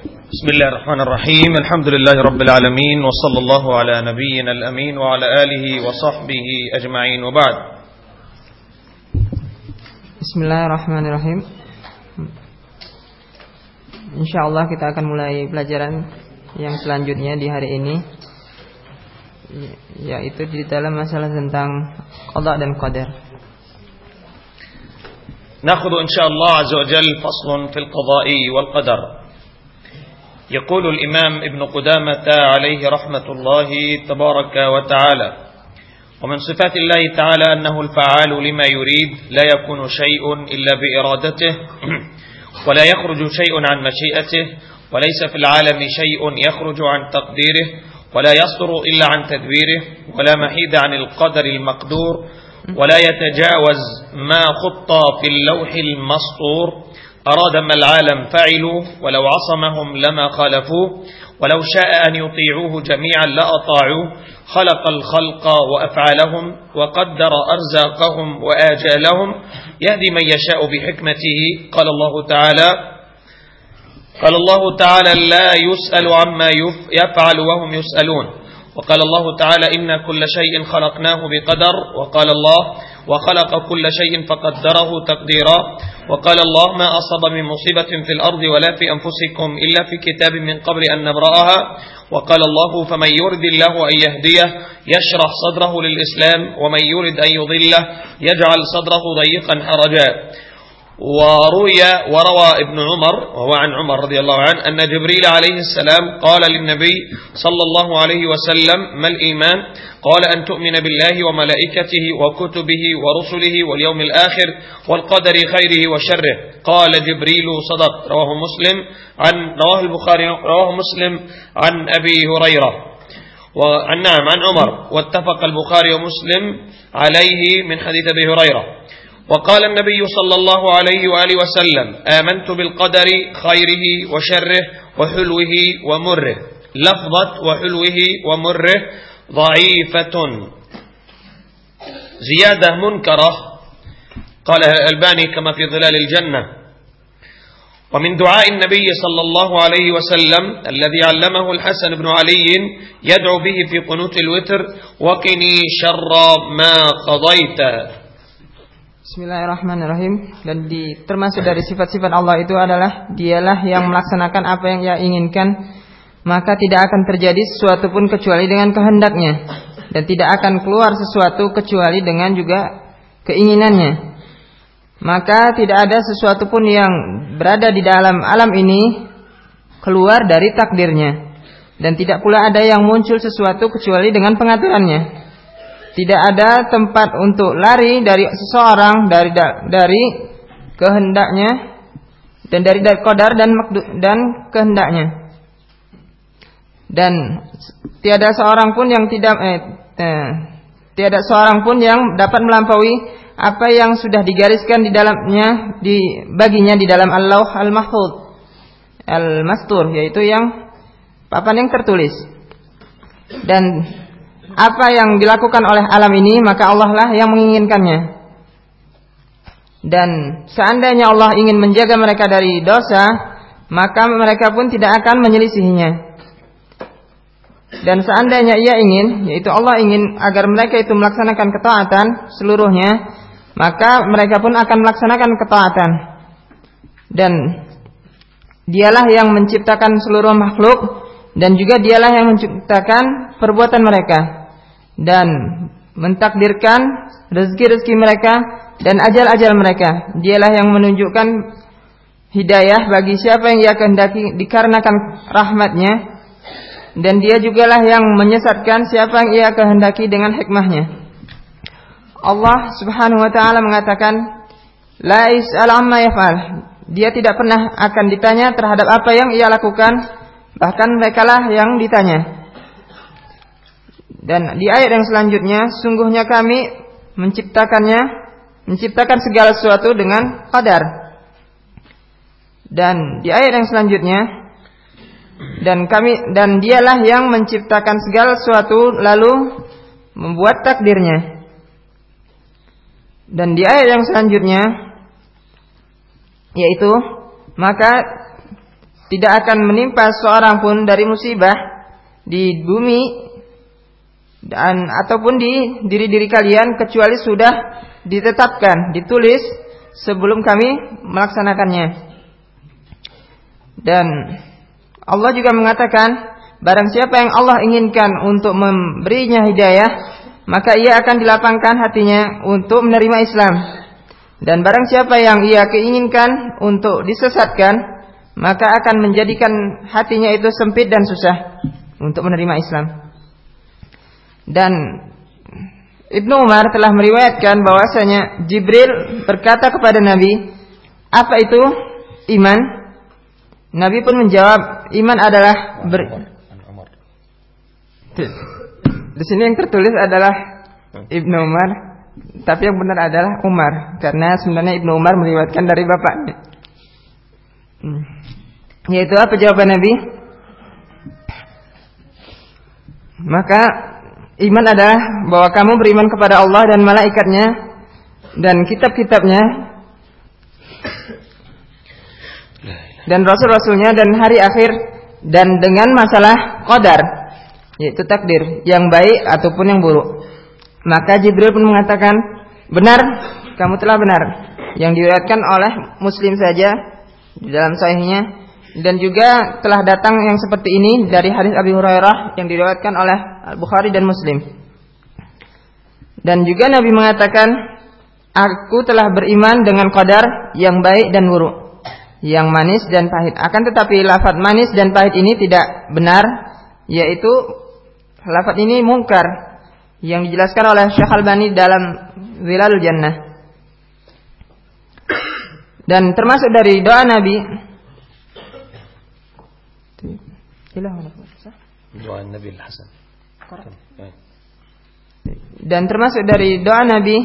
بسم الله الرحمن الرحيم. الحمد لله رب العالمين وصلى الله على نبينا الأمين وعلى آله وصحبه أجمعين. وبعد. بسم الله الرحمن الرحيم Insyaallah kita akan mulai pelajaran yang selanjutnya di hari ini yaitu di dalam masalah tentang qada dan qadar. ناخذ إن شاء الله عز وجل فصل في القضاء والقدر يقول الإمام ابن قدامة عليه رحمة الله تبارك وتعالى ومن صفات الله تعالى أنه الفعال لما يريد لا يكون شيء إلا بإرادته ولا يخرج شيء عن مشيئته وليس في العالم شيء يخرج عن تقديره ولا يصدر إلا عن تدبيره ولا محيد عن القدر المقدور ولا يتجاوز ما خط في اللوح المسطور. أراد ما العالم فعلوا ولو عصمهم لما خالفوه ولو شاء أن يطيعوه جميعا لأطاعوه. خلق الخلق وأفعالهم وقدر أرزاقهم وآجالهم. يهدي من يشاء بحكمته. قال الله تعالى قال الله تعالى لا يسأل عما يفعل وهم يسألون. وقال الله تعالى إن كل شيء خلقناه بقدر. وقال الله وخلق كل شيء فقدره تقديرا. وقال الله ما أصاب من مصيبة في الأرض ولا في أنفسكم إلا في كتاب من قبل أن نبرأها. وقال الله فمن يرد الله أن يهديه يشرح صدره للإسلام ومن يرد أن يضله يجعل صدره ضيقا حرجا. وروي وروى ابن عمر وهو عن عمر رضي الله عنه أن جبريل عليه السلام قال للنبي صلى الله عليه وسلم ما الإيمان؟ قال أن تؤمن بالله وملائكته وكتبه ورسله واليوم الآخر والقدر خيره وشره. قال جبريل صدق. رواه مسلم عن رواه البخاري رواه مسلم عن أبي هريرة. وعن نعم عن عمر. واتفق البخاري ومسلم عليه من حديث أبي هريرة. وقال النبي صلى الله عليه وآله وسلم آمنت بالقدر خيره وشره وحلوه ومره. لفظة وحلوه ومره ضعيفة. زيادة منكرة قالها الألباني كما في ظلال الجنة. ومن دعاء النبي صلى الله عليه وسلم الذي علمه الحسن بن علي يدعو به في قنوت الوتر وقني شر ما قضيت. Bismillahirrahmanirrahim. Dan di termasuk dari sifat-sifat Allah itu adalah dialah yang melaksanakan apa yang ia inginkan. Maka tidak akan terjadi sesuatu pun kecuali dengan kehendaknya. Dan tidak akan keluar sesuatu kecuali dengan juga keinginannya. Maka tidak ada sesuatu pun yang berada di dalam alam ini keluar dari takdirnya. Dan tidak pula ada yang muncul sesuatu kecuali dengan pengaturannya tidak ada tempat untuk lari dari seseorang dari dari kehendaknya dan dari kodar dan dan kehendaknya. Dan tiada seorang pun yang tidak eh, eh, tiada seorang pun yang dapat melampaui apa yang sudah digariskan di dalamnya di baginya di dalam Allah al-Mahfuz al-Mastur yaitu yang papan yang tertulis. Dan apa yang dilakukan oleh alam ini maka Allah lah yang menginginkannya. Dan seandainya Allah ingin menjaga mereka dari dosa, maka mereka pun tidak akan menyelisihinya. Dan seandainya ia ingin, yaitu Allah ingin agar mereka itu melaksanakan ketaatan seluruhnya, maka mereka pun akan melaksanakan ketaatan. Dan dialah yang menciptakan seluruh makhluk dan juga dialah yang menciptakan perbuatan mereka dan mentakdirkan rezeki-rezeki mereka dan ajal-ajal mereka. Dialah yang menunjukkan hidayah bagi siapa yang ia kehendaki dikarenakan rahmatnya dan dia jugalah yang menyesatkan siapa yang ia kehendaki dengan hikmahnya. Allah Subhanahu wa taala mengatakan la is'al amma yaf'al. Dia tidak pernah akan ditanya terhadap apa yang ia lakukan, bahkan merekalah yang ditanya. Dan di ayat yang selanjutnya, sungguhnya kami menciptakannya, menciptakan segala sesuatu dengan qadar. Dan di ayat yang selanjutnya, dan kami dan dialah yang menciptakan segala sesuatu lalu membuat takdirnya. Dan di ayat yang selanjutnya yaitu maka tidak akan menimpa seorang pun dari musibah di bumi dan ataupun di diri-diri kalian kecuali sudah ditetapkan, ditulis sebelum kami melaksanakannya. Dan Allah juga mengatakan, barang siapa yang Allah inginkan untuk memberinya hidayah, maka ia akan dilapangkan hatinya untuk menerima Islam. Dan barang siapa yang ia keinginkan untuk disesatkan, maka akan menjadikan hatinya itu sempit dan susah untuk menerima Islam. Dan Ibnu Umar telah meriwayatkan bahwasanya Jibril berkata kepada Nabi, "Apa itu iman?" Nabi pun menjawab, "Iman adalah ber Di sini yang tertulis adalah Ibnu Umar, tapi yang benar adalah Umar karena sebenarnya Ibnu Umar meriwayatkan dari bapaknya. Hmm. Yaitu apa jawaban Nabi? Maka Iman adalah bahwa kamu beriman kepada Allah dan malaikatnya dan kitab-kitabnya dan rasul-rasulnya dan hari akhir dan dengan masalah qadar yaitu takdir yang baik ataupun yang buruk. Maka Jibril pun mengatakan, "Benar, kamu telah benar." Yang diriwayatkan oleh Muslim saja di dalam sahihnya dan juga telah datang yang seperti ini dari hadis Abi Hurairah yang diriwayatkan oleh Al-Bukhari dan Muslim. Dan juga Nabi mengatakan, Aku telah beriman dengan qadar yang baik dan buruk, yang manis dan pahit. Akan tetapi lafaz manis dan pahit ini tidak benar, yaitu lafaz ini mungkar yang dijelaskan oleh Syekh Al-Bani dalam Zilalul Jannah. Dan termasuk dari doa Nabi Doa Nabi Hasan. Dan termasuk dari doa Nabi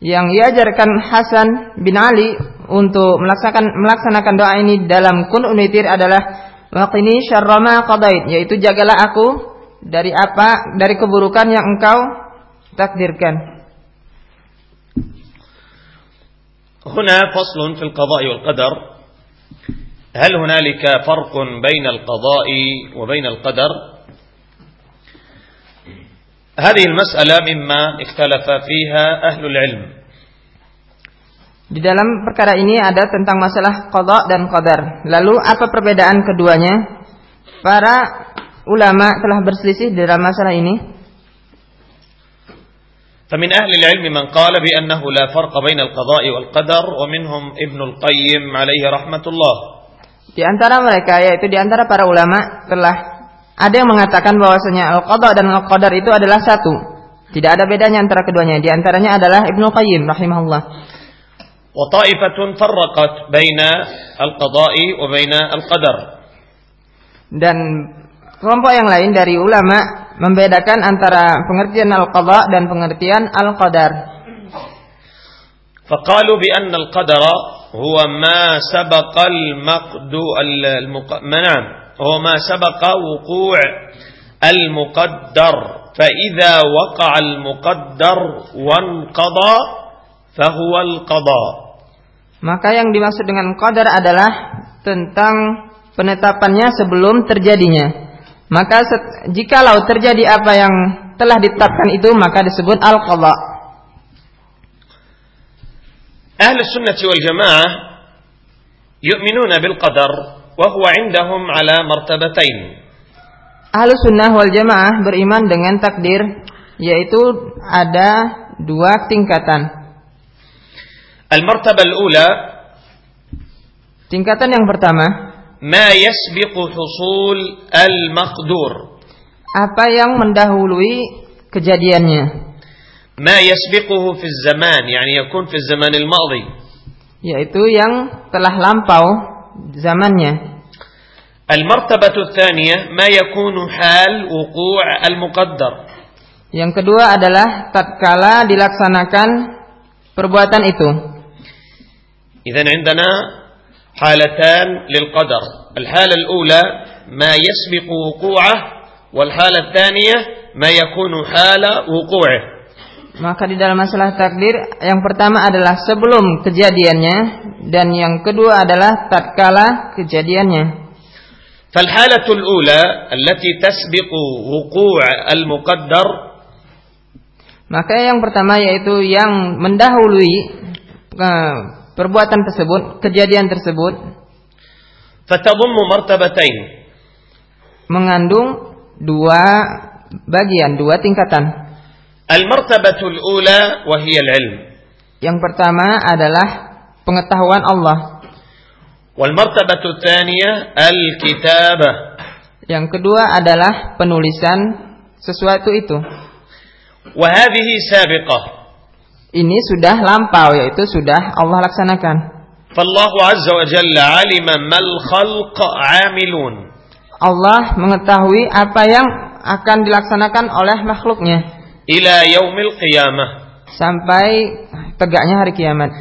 yang diajarkan Hasan bin Ali untuk melaksanakan melaksanakan doa ini dalam kun unitir adalah waqini syarrama qadait yaitu jagalah aku dari apa dari keburukan yang engkau takdirkan. هنا فصل في القضاء والقدر هل هنالك فرق بين القضاء وبين القدر هذه المسألة مما اختلف فيها أهل العلم Di dalam perkara ini ada tentang masalah qada dan qadar. Lalu apa perbedaan keduanya? Para ulama telah berselisih dalam masalah ini. فمن أهل العلم من قال بأنه لا فرق بين القضاء والقدر ومنهم ابن القيم عليه رحمة الله Di antara mereka yaitu di antara para ulama telah ada yang mengatakan bahwasanya al-qada dan al-qadar itu adalah satu. Tidak ada bedanya antara keduanya. Di antaranya adalah Ibnu Qayyim rahimahullah. Wa ta'ifatun farraqat baina al-qada'i wa baina al-qadar. Dan kelompok yang lain dari ulama membedakan antara pengertian al-qada dan pengertian al-qadar. فقالوا بأن القدر هو ما سبق المقدو المق... نعم هو ما سبق وقوع المقدر فإذا وقع المقدر وانقضى فهو القضاء Maka yang dimaksud dengan qadar adalah tentang penetapannya sebelum terjadinya. Maka jikalau terjadi apa yang telah ditetapkan itu maka disebut al-qadha. أهل السنة والجماعة يؤمنون بالقدر وهو عندهم على مرتبتين Ahlu sunnah wal jamaah beriman dengan takdir yaitu ada dua tingkatan. المرتبة الأولى Tingkatan yang pertama, ما يسبق حصول المقدور apa yang mendahului kejadiannya. ما يسبقه في الزمان يعني يكون في الزمان الماضي yaitu yang telah lampau zamannya. المرتبة الثانية ما يكون حال وقوع المقدر Yang kedua adalah tatkala dilaksanakan perbuatan itu. إذا عندنا حالتان للقدر الحالة الأولى ما يسبق وقوعه والحالة الثانية ما يكون حال وقوعه Maka di dalam masalah takdir yang pertama adalah sebelum kejadiannya dan yang kedua adalah tatkala kejadiannya. فالحالة الأولى التي تسبق وقوع المقدر Maka yang pertama yaitu yang mendahului uh, perbuatan tersebut, kejadian tersebut فتضم مرتبتين mengandung dua bagian, dua tingkatan. المرتبة الأولى وهي العلم Yang pertama adalah pengetahuan Allah. والمرتبة الثانية الكتابة Yang kedua adalah penulisan sesuatu itu. وهذه سابقة Ini sudah lampau yaitu sudah Allah laksanakan. فالله عز وجل علم ما الخلق عاملون Allah mengetahui apa yang akan dilaksanakan oleh makhluknya ila yaumil qiyamah sampai tegaknya hari kiamat.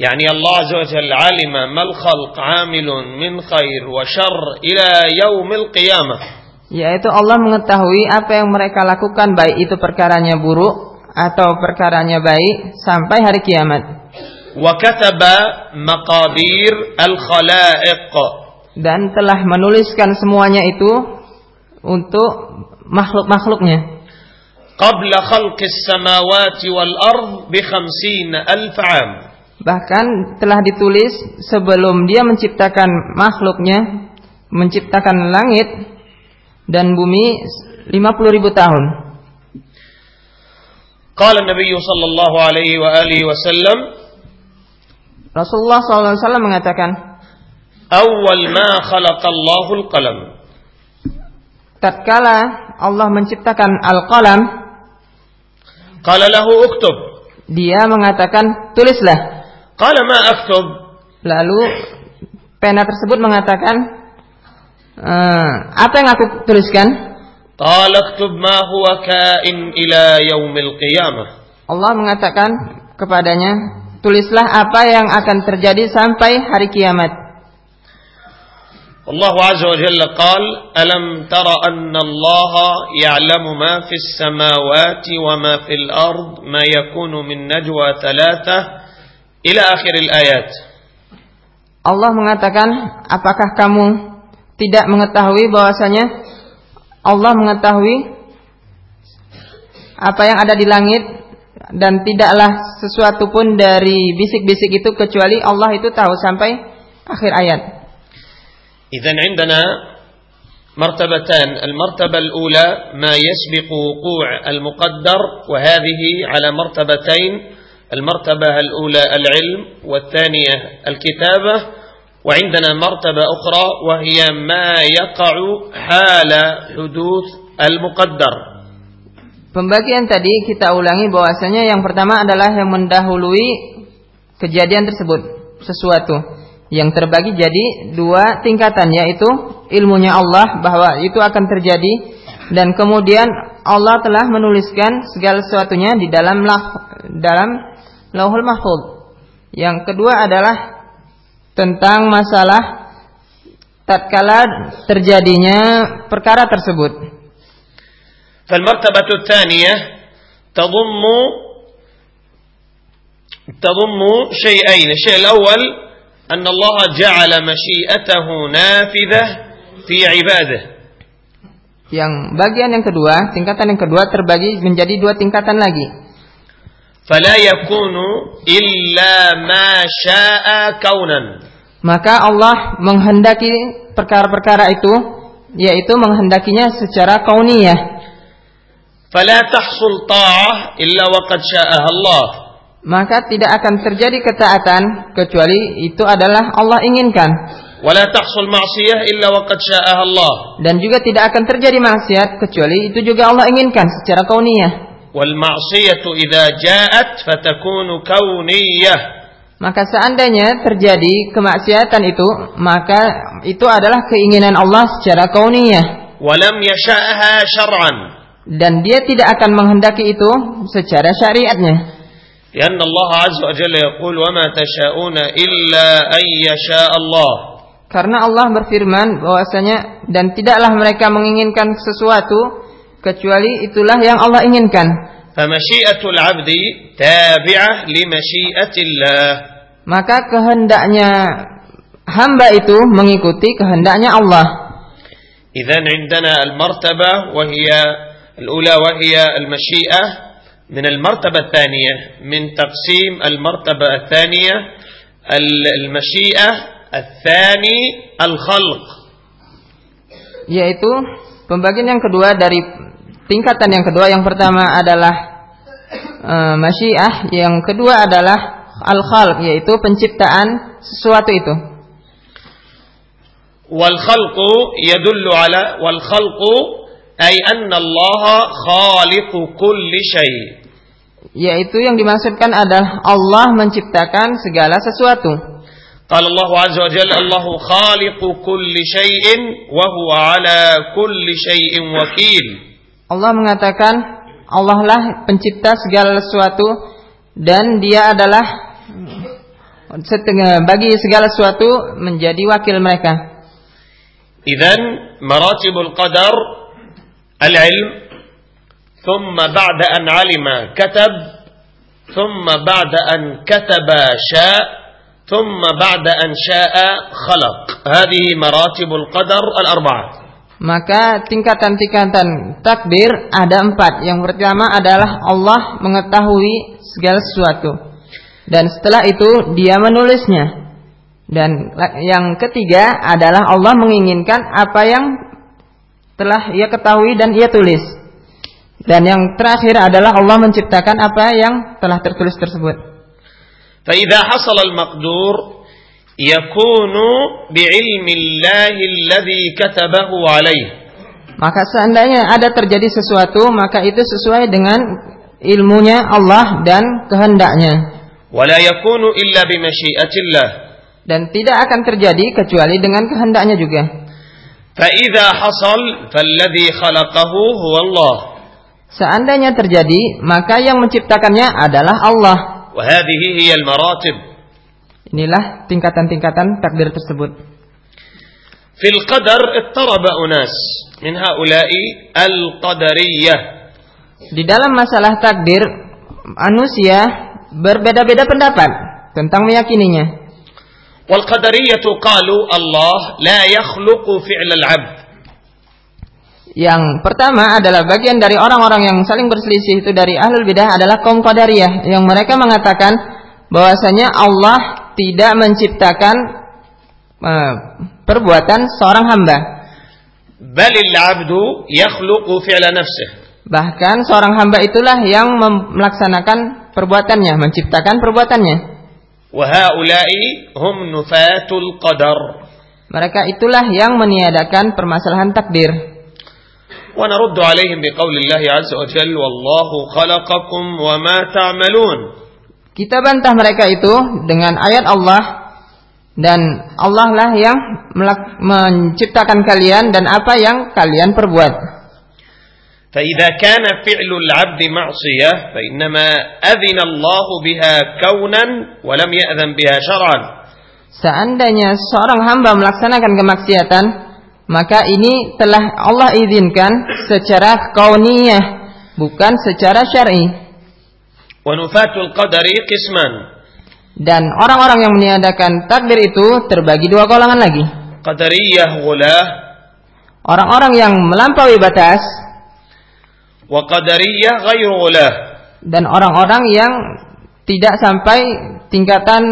Yani Allah Azza wa Jalla alima mal khalq amilun min khair wa syarr ila yaumil qiyamah. Yaitu Allah mengetahui apa yang mereka lakukan baik itu perkaranya buruk atau perkaranya baik sampai hari kiamat. Wa kataba maqadir al khalaiq dan telah menuliskan semuanya itu untuk makhluk-makhluknya qabla khalqis samawati wal ard bi 50 alf am. Bahkan telah ditulis sebelum dia menciptakan makhluknya, menciptakan langit dan bumi 50 ribu tahun. Qala Nabi sallallahu alaihi wa alihi wasallam Rasulullah sallallahu alaihi wasallam mengatakan Awal ma khalaqallahu al-qalam Tatkala Allah menciptakan al-qalam Qala lahu uktub. Dia mengatakan tulislah. Qala ma aktub. Lalu pena tersebut mengatakan eh, apa yang aku tuliskan? Qala aktub ma huwa kain ila yaumil qiyamah. Allah mengatakan kepadanya tulislah apa yang akan terjadi sampai hari kiamat. الله عز وجل قال ألم تر أن الله يعلم ما في السماوات وما في الأرض ما يكون من نجوى ثلاثة إلى آخر الآيات Allah mengatakan, apakah kamu tidak mengetahui bahwasanya Allah mengetahui apa yang ada di langit dan tidaklah sesuatu pun dari bisik-bisik itu kecuali Allah itu tahu sampai akhir ayat. إذا عندنا مرتبتان. المرتبة الأولى ما يسبق وقوع المقدر وهذه على مرتبتين. المرتبة الأولى العلم والثانية الكتابة. وعندنا مرتبة أخرى وهي ما يقع حال حدوث المقدر. Pembagian tadi kita ulangi bahwasanya yang pertama adalah yang mendahului kejadian tersebut sesuatu. yang terbagi jadi dua tingkatan yaitu ilmunya Allah bahwa itu akan terjadi dan kemudian Allah telah menuliskan segala sesuatunya di dalam lah, dalam Lauhul Mahfuz. Yang kedua adalah tentang masalah tatkala terjadinya perkara tersebut. فالمرتبة الثانية تضم تضم شيئين الشيء الأول أن الله جعل مشيئته نافذة في عباده Yang bagian yang kedua, tingkatan yang kedua terbagi menjadi dua tingkatan lagi. فلا يكون إلا ما شاء كونا Maka Allah menghendaki perkara-perkara itu yaitu menghendakinya secara kauniyah. فلا تحصل طاعة إلا وقد شاءها الله maka tidak akan terjadi ketaatan kecuali itu adalah Allah inginkan. Dan juga tidak akan terjadi maksiat kecuali itu juga Allah inginkan secara kauniyah. Maka seandainya terjadi kemaksiatan itu, maka itu adalah keinginan Allah secara kauniyah. Dan dia tidak akan menghendaki itu secara syariatnya. لأن الله عز وجل يقول وما تشاءون إلا أن يشاء الله Karena Allah berfirman bahwasanya dan tidaklah mereka menginginkan sesuatu kecuali itulah yang Allah inginkan. فمشيئة العبد تابعة لمشيئة الله Maka kehendaknya hamba itu mengikuti kehendaknya Allah. إذا عندنا المرتبة وهي الأولى وهي المشيئة من المرتبة الثانية من تقسيم المرتبة الثانية المشيئة الثاني الخلق yaitu pembagian yang kedua dari tingkatan yang kedua yang pertama adalah uh, masyiah yang kedua adalah al-khalq yaitu penciptaan sesuatu itu wal khalqu yadullu ala wal khalqu ay anna Allah khaliqu kulli syai yaitu yang dimaksudkan adalah Allah menciptakan segala sesuatu قال الله عز وجل الله خالق كل شيء وهو على كل شيء وكيل Allah mengatakan Allah lah pencipta segala sesuatu dan dia adalah setengah bagi segala sesuatu menjadi wakil mereka. إذن مراتب القدر العلم ثم بعد أن علم كتب ثم بعد أن كتب شاء ثم بعد أن شاء خلق هذه مراتب القدر الأربعة maka tingkatan-tingkatan takdir ada empat. Yang pertama adalah Allah mengetahui segala sesuatu. Dan setelah itu dia menulisnya. Dan yang ketiga adalah Allah menginginkan apa yang telah ia ketahui dan ia tulis. Dan yang terakhir adalah Allah menciptakan apa yang telah tertulis tersebut. فإذا حصل المقدور يكون بعلم الله الذي كتبه عليه maka seandainya ada terjadi sesuatu maka itu sesuai dengan ilmunya Allah dan kehendaknya ولا يكون إلا بمشيئة الله dan tidak akan terjadi kecuali dengan kehendaknya juga فإذا حصل فالذي خلقه هو الله Seandainya terjadi, maka yang menciptakannya adalah Allah. Inilah tingkatan-tingkatan takdir tersebut. Fil qadar ittaraba unas min haula'i al-qadariyah. Di dalam masalah takdir, manusia berbeda-beda pendapat tentang meyakininya. Wal qadariyah qalu Allah la yakhluqu fi'lal 'abd. Yang pertama adalah bagian dari orang-orang yang saling berselisih itu dari ahlul bidah adalah kaum qadariyah yang mereka mengatakan bahwasanya Allah tidak menciptakan uh, perbuatan seorang hamba. Balil 'abdu yakhluqu fi'la nafsih. Bahkan seorang hamba itulah yang melaksanakan perbuatannya, menciptakan perbuatannya. Wahaulai hum nufatul qadar. Mereka itulah yang meniadakan permasalahan takdir. ونرد عليهم بقول الله عز وجل والله خلقكم وما تعملون Kita bantah mereka itu dengan ayat Allah dan Allah lah yang menciptakan kalian dan apa yang kalian perbuat. فإذا كان فعل العبد معصية فإنما أذن الله بها كونا ولم يأذن بها شرعا Seandainya seorang hamba melaksanakan kemaksiatan, maka ini telah Allah izinkan secara kauniyah bukan secara syar'i. Qadari. Dan orang-orang yang meniadakan takdir itu terbagi dua golongan lagi. Qadariyah ghulah. Orang-orang yang melampaui batas. Wa qadariyah ghairu. Dan orang-orang yang tidak sampai tingkatan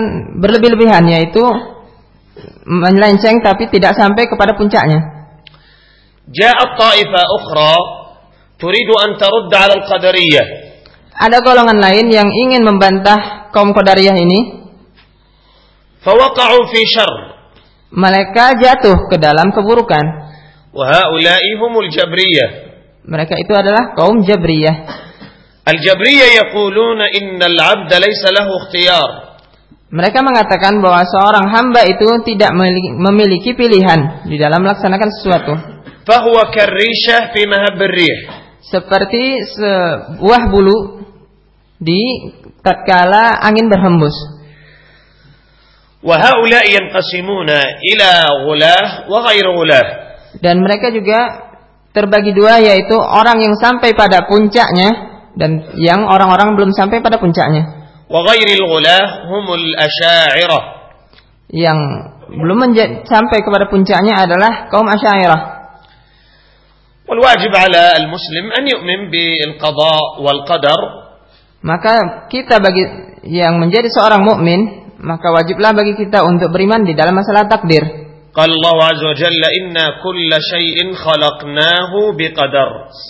berlebih-lebihan yaitu melenceng tapi tidak sampai kepada puncaknya. Ja'at ta'ifah ukhra turidu an tarudda 'ala al-qadariyah. Ada golongan lain yang ingin membantah kaum Qadariyah ini. Fawaqa'u fi syarr. Mereka jatuh ke dalam keburukan. Wa haula'i humul Jabriyah. Mereka itu adalah kaum Jabriyah. Al-Jabriyah yaquluna innal 'abda laysa lahu ikhtiyar. Mereka mengatakan bahwa seorang hamba itu tidak memiliki pilihan di dalam melaksanakan sesuatu. Seperti sebuah bulu di tatkala angin berhembus. Dan mereka juga terbagi dua yaitu orang yang sampai pada puncaknya dan yang orang-orang belum sampai pada puncaknya وغير الغلاة هم الأشاعرة Yang belum menja- sampai kepada puncaknya adalah kaum Asy'ariyah. والواجب على المسلم أن يؤمن بالقضاء والقدر Maka kita bagi yang menjadi seorang mukmin, maka wajiblah bagi kita untuk beriman di dalam masalah takdir. Qala Allah azza wa jalla inna kulla khalaqnahu.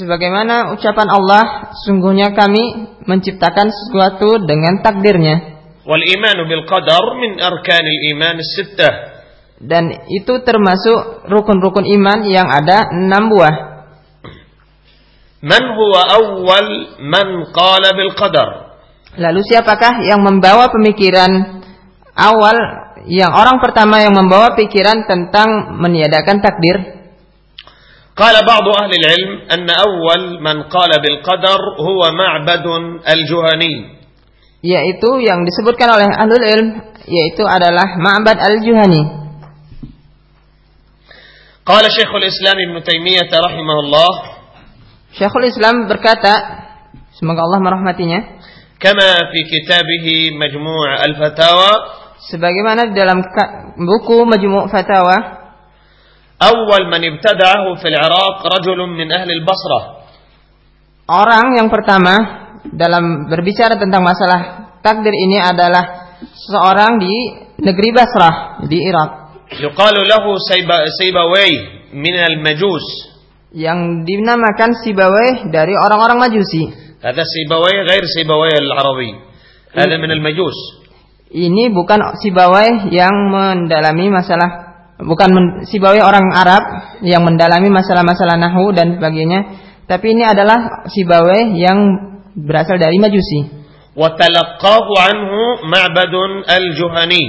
Sebagaimana ucapan Allah, sungguhnya kami menciptakan sesuatu dengan takdirnya. Wal bil qadar min. Dan itu termasuk rukun-rukun iman yang ada enam buah. Man huwa awwal man qala bil. Lalu siapakah yang membawa pemikiran awal yang orang pertama yang membawa pikiran tentang meniadakan takdir? قال بعض أهل العلم أن أول من قال بالقدر هو معبد الجهني Yaitu yang disebutkan oleh ahlul ilm yaitu adalah Ma'bad al-Juhani. قال شيخ الإسلام ابن تيمية رحمه الله Syekhul Islam berkata, semoga Allah merahmatinya, كما في كتابه مجموع الفتاوى sebagaimana di dalam ka- buku Majmu' Fatawa أول من ابتدعه في العراق رجل من أهل البصرة Orang yang pertama dalam berbicara tentang masalah takdir ini adalah seorang di negeri Basrah di Irak يقال له سيب- سيبويه من المجوس yang dinamakan Sibaweh dari orang-orang Majusi. هذا سيبويه غير سيبويه العربي هذا من المجوس Ini bukan Sibaweh yang mendalami masalah bukan men- Sibaweh orang Arab yang mendalami masalah-masalah nahu dan sebagainya, tapi ini adalah Sibaweh yang berasal dari Majusi. وتلقاه عنه معبد الجهني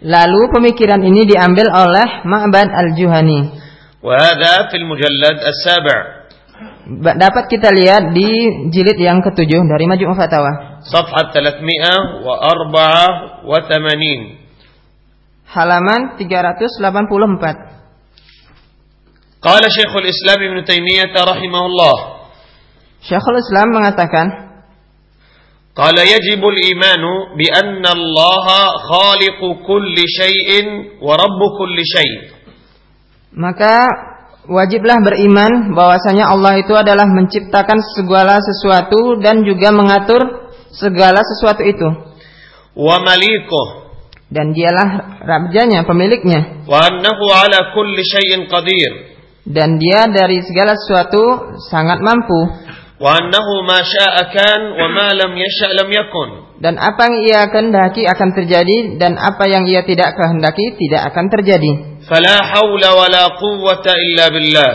Lalu pemikiran ini diambil oleh Ma'bad al-Juhani. وهذا في المجلد السابع Ba- Dapat kita lihat di jilid yang ketujuh dari Majmu' Fatawa. صفحة 384 Halaman 384. قال شيخ الإسلام ابن تيمية رحمه الله Syekhul Islam mengatakan, قال يجب الإيمان بأن الله خالق كل شيء ورب كل شيء maka Wajiblah beriman bahwasanya Allah itu adalah menciptakan segala sesuatu dan juga mengatur segala sesuatu itu. Wa maliku dan dialah rabjanya, pemiliknya. Wa annahu ala kulli syai'in qadir. Dan dia dari segala sesuatu sangat mampu. Wa annahu ma syaa'a kan wa ma lam yasha' lam yakun. Dan apa yang ia kehendaki akan terjadi dan apa yang ia tidak kehendaki tidak akan terjadi. فلا حول ولا قوة إلا بالله.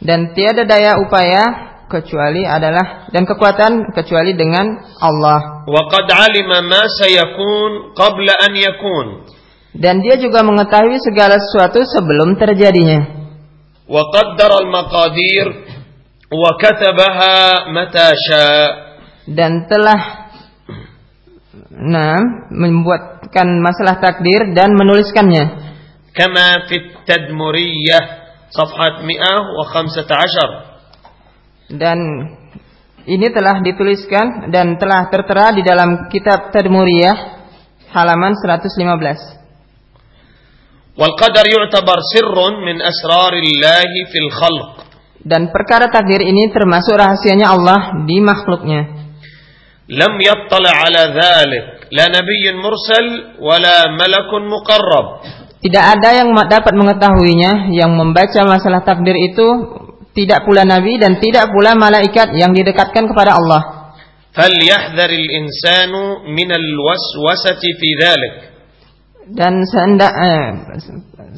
dan tiada daya upaya kecuali adalah dan kekuatan kecuali dengan Allah. وقد علم ما سيكون قبل أن يكون. Dan dia juga mengetahui segala sesuatu sebelum terjadinya. وقدر المقادير وكتبها متى شاء. Dan telah nah membuatkan masalah takdir dan menuliskannya. كما في التدمرية صفحة 115 Dan ini telah dituliskan dan telah tertera di dalam kitab Tadmuriyah halaman 115. والقدر يعتبر سر من أسرار الله في الخلق Dan perkara takdir ini termasuk rahasianya Allah di makhluknya. لم يطلع على ذلك لا نبي مرسل ولا ملك مقرب Tidak ada yang ma- dapat mengetahuinya yang membaca masalah takdir itu tidak pula nabi dan tidak pula malaikat yang didekatkan kepada Allah. فليحذر الإنسان من الوسوسة في ذلك Dan sehendak eh,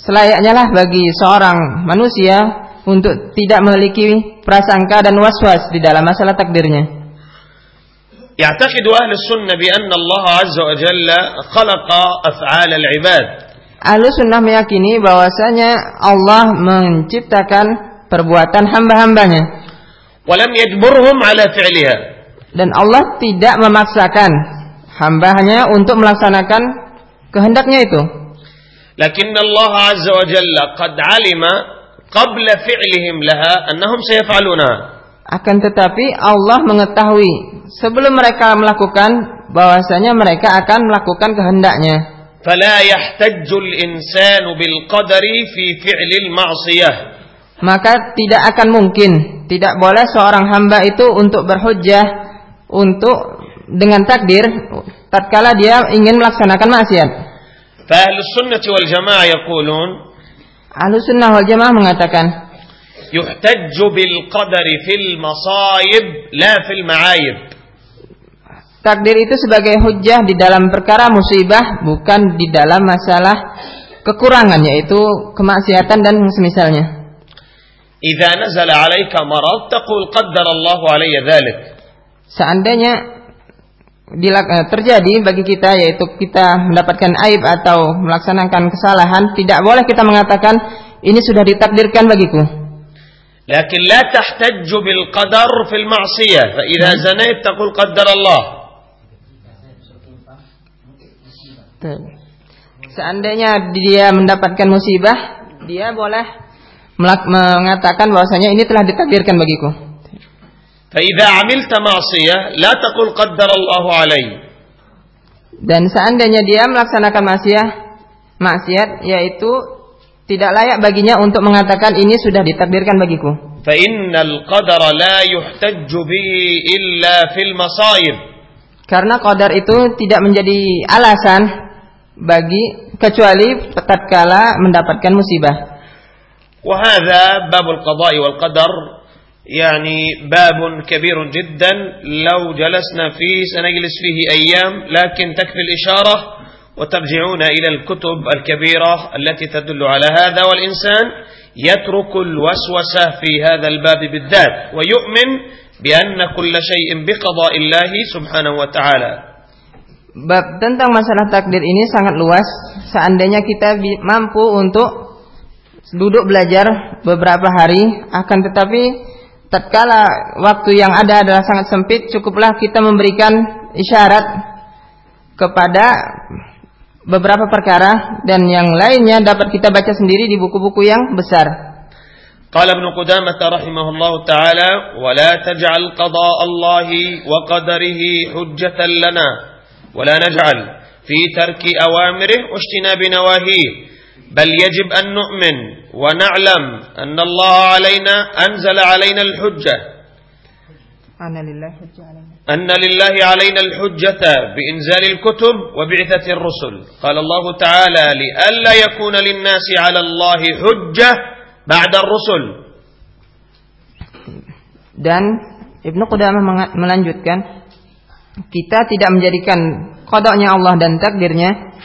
selayaknya lah bagi seorang manusia untuk tidak memiliki prasangka dan waswas di dalam masalah takdirnya. يعتقد أهل السنة بأن الله عز وجل خلق أفعال العباد Ahlu sunnah meyakini bahwasanya Allah menciptakan perbuatan hamba-hambanya. Walam yajburhum ala fi'liha. Dan Allah tidak memaksakan hamba-hambanya untuk melaksanakan kehendaknya itu. Allah Azza wa Jalla qad alima qabla fi'lihim laha annahum. Akan tetapi Allah mengetahui sebelum mereka melakukan bahwasanya mereka akan melakukan kehendaknya. فلا يحتج الإنسان بالقدر في فعل المعصية maka tidak akan mungkin, tidak boleh seorang hamba itu untuk berhujjah untuk dengan takdir tatkala dia ingin melaksanakan maksiat. فأهل السنة والجماعة يقولون Ahlu sunnah wal jamaah mengatakan يحتج بالقدر في المصائب لا في المعايب takdir itu sebagai hujjah di dalam perkara musibah bukan di dalam masalah kekurangan yaitu kemaksiatan dan semisalnya. إذا نزل عليك مرض تقول قدر الله علي ذلك Seandainya dilak- eh, terjadi bagi kita yaitu kita mendapatkan aib atau melaksanakan kesalahan tidak boleh kita mengatakan ini sudah ditakdirkan bagiku. لكن لا تحتج بالقدر في المعصية فإذا زنيت تقول قدر الله Seandainya dia mendapatkan musibah, dia boleh melak- mengatakan bahwasanya ini telah ditakdirkan bagiku. فإذا عملت معصية لا تقول قدر الله علي Dan seandainya dia melaksanakan maksiat, maksiat yaitu tidak layak baginya untuk mengatakan ini sudah ditakdirkan bagiku. فإن القدر لا يحتج به إلا في المصائب Karena qadar itu tidak menjadi alasan bagi kecuali tatkala mendapatkan musibah. وهذا باب القضاء والقدر يعني باب كبير جدا. لو جلسنا فيه سنجلس فيه أيام لكن تكفي الإشارة وترجعون إلى الكتب الكبيرة التي تدل على هذا. والإنسان يترك الوسوسة في هذا الباب بالذات ويؤمن بأن كل شيء بقضاء الله سبحانه وتعالى. Bab tentang masalah takdir ini sangat luas. Seandainya kita bi- mampu untuk duduk belajar beberapa hari, akan tetapi tatkala waktu yang ada adalah sangat sempit, cukuplah kita memberikan isyarat kepada beberapa perkara dan yang lainnya dapat kita baca sendiri di buku-buku yang besar. قال ابن قدامة رحمه الله تعالى ولا تجعل قضاء الله وقدره حجة لنا ولا نجعل في ترك أوامره واجتناب نواهيه بل يجب أن نؤمن ونعلم أن الله علينا أنزل علينا الحجة. أن لله علينا. الحجة بإنزال الكتب وبعثة الرسل. قال الله تعالى لئلا يكون للناس على الله حجة بعد الرسل. Dan Ibnu Qudamah melanjutkan kita tidak menjadikan kodoknya Allah dan takdirnya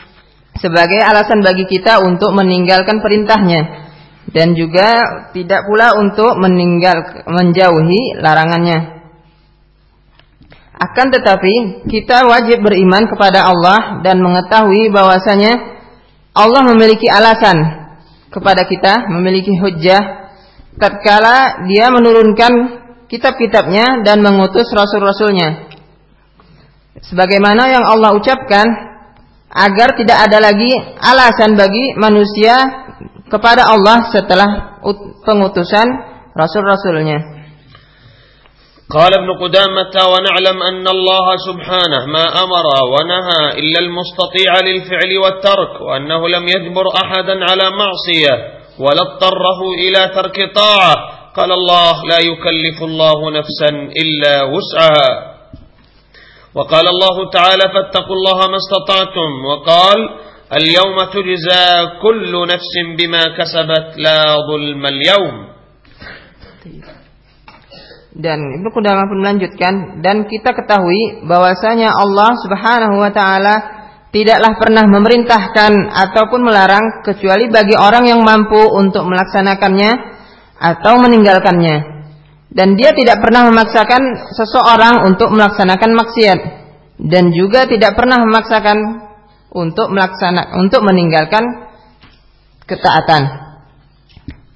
sebagai alasan bagi kita untuk meninggalkan perintahnya dan juga tidak pula untuk meninggal menjauhi larangannya. Akan tetapi kita wajib beriman kepada Allah dan mengetahui bahwasanya Allah memiliki alasan kepada kita, memiliki hujjah tatkala dia menurunkan kitab-kitabnya dan mengutus rasul-rasulnya. Sebagaimana yang Allah ucapkan agar tidak ada lagi alasan bagi manusia kepada Allah setelah ut- pengutusan rasul-rasulnya. قال ابن قدامة ونعلم أن الله سبحانه ما أمر ونهى إلا المستطيع للفعل والترك وأنه لم يجبر أحدا على معصية ولا اضطره إلى ترك طاعة قال الله لا يكلف الله نفسا إلا وسعها وقال الله تعالى فاتقوا الله ما استطعتم وقال اليوم تجزى كل نفس بما كسبت لا ظلم اليوم Dan Ibnu Qudamah pun melanjutkan dan kita ketahui bahwasanya Allah Subhanahu wa taala tidaklah pernah memerintahkan ataupun melarang kecuali bagi orang yang mampu untuk melaksanakannya atau meninggalkannya. Dan dia tidak pernah memaksakan seseorang untuk melaksanakan maksiat. Dan juga tidak pernah memaksakan untuk melaksana untuk meninggalkan ketaatan.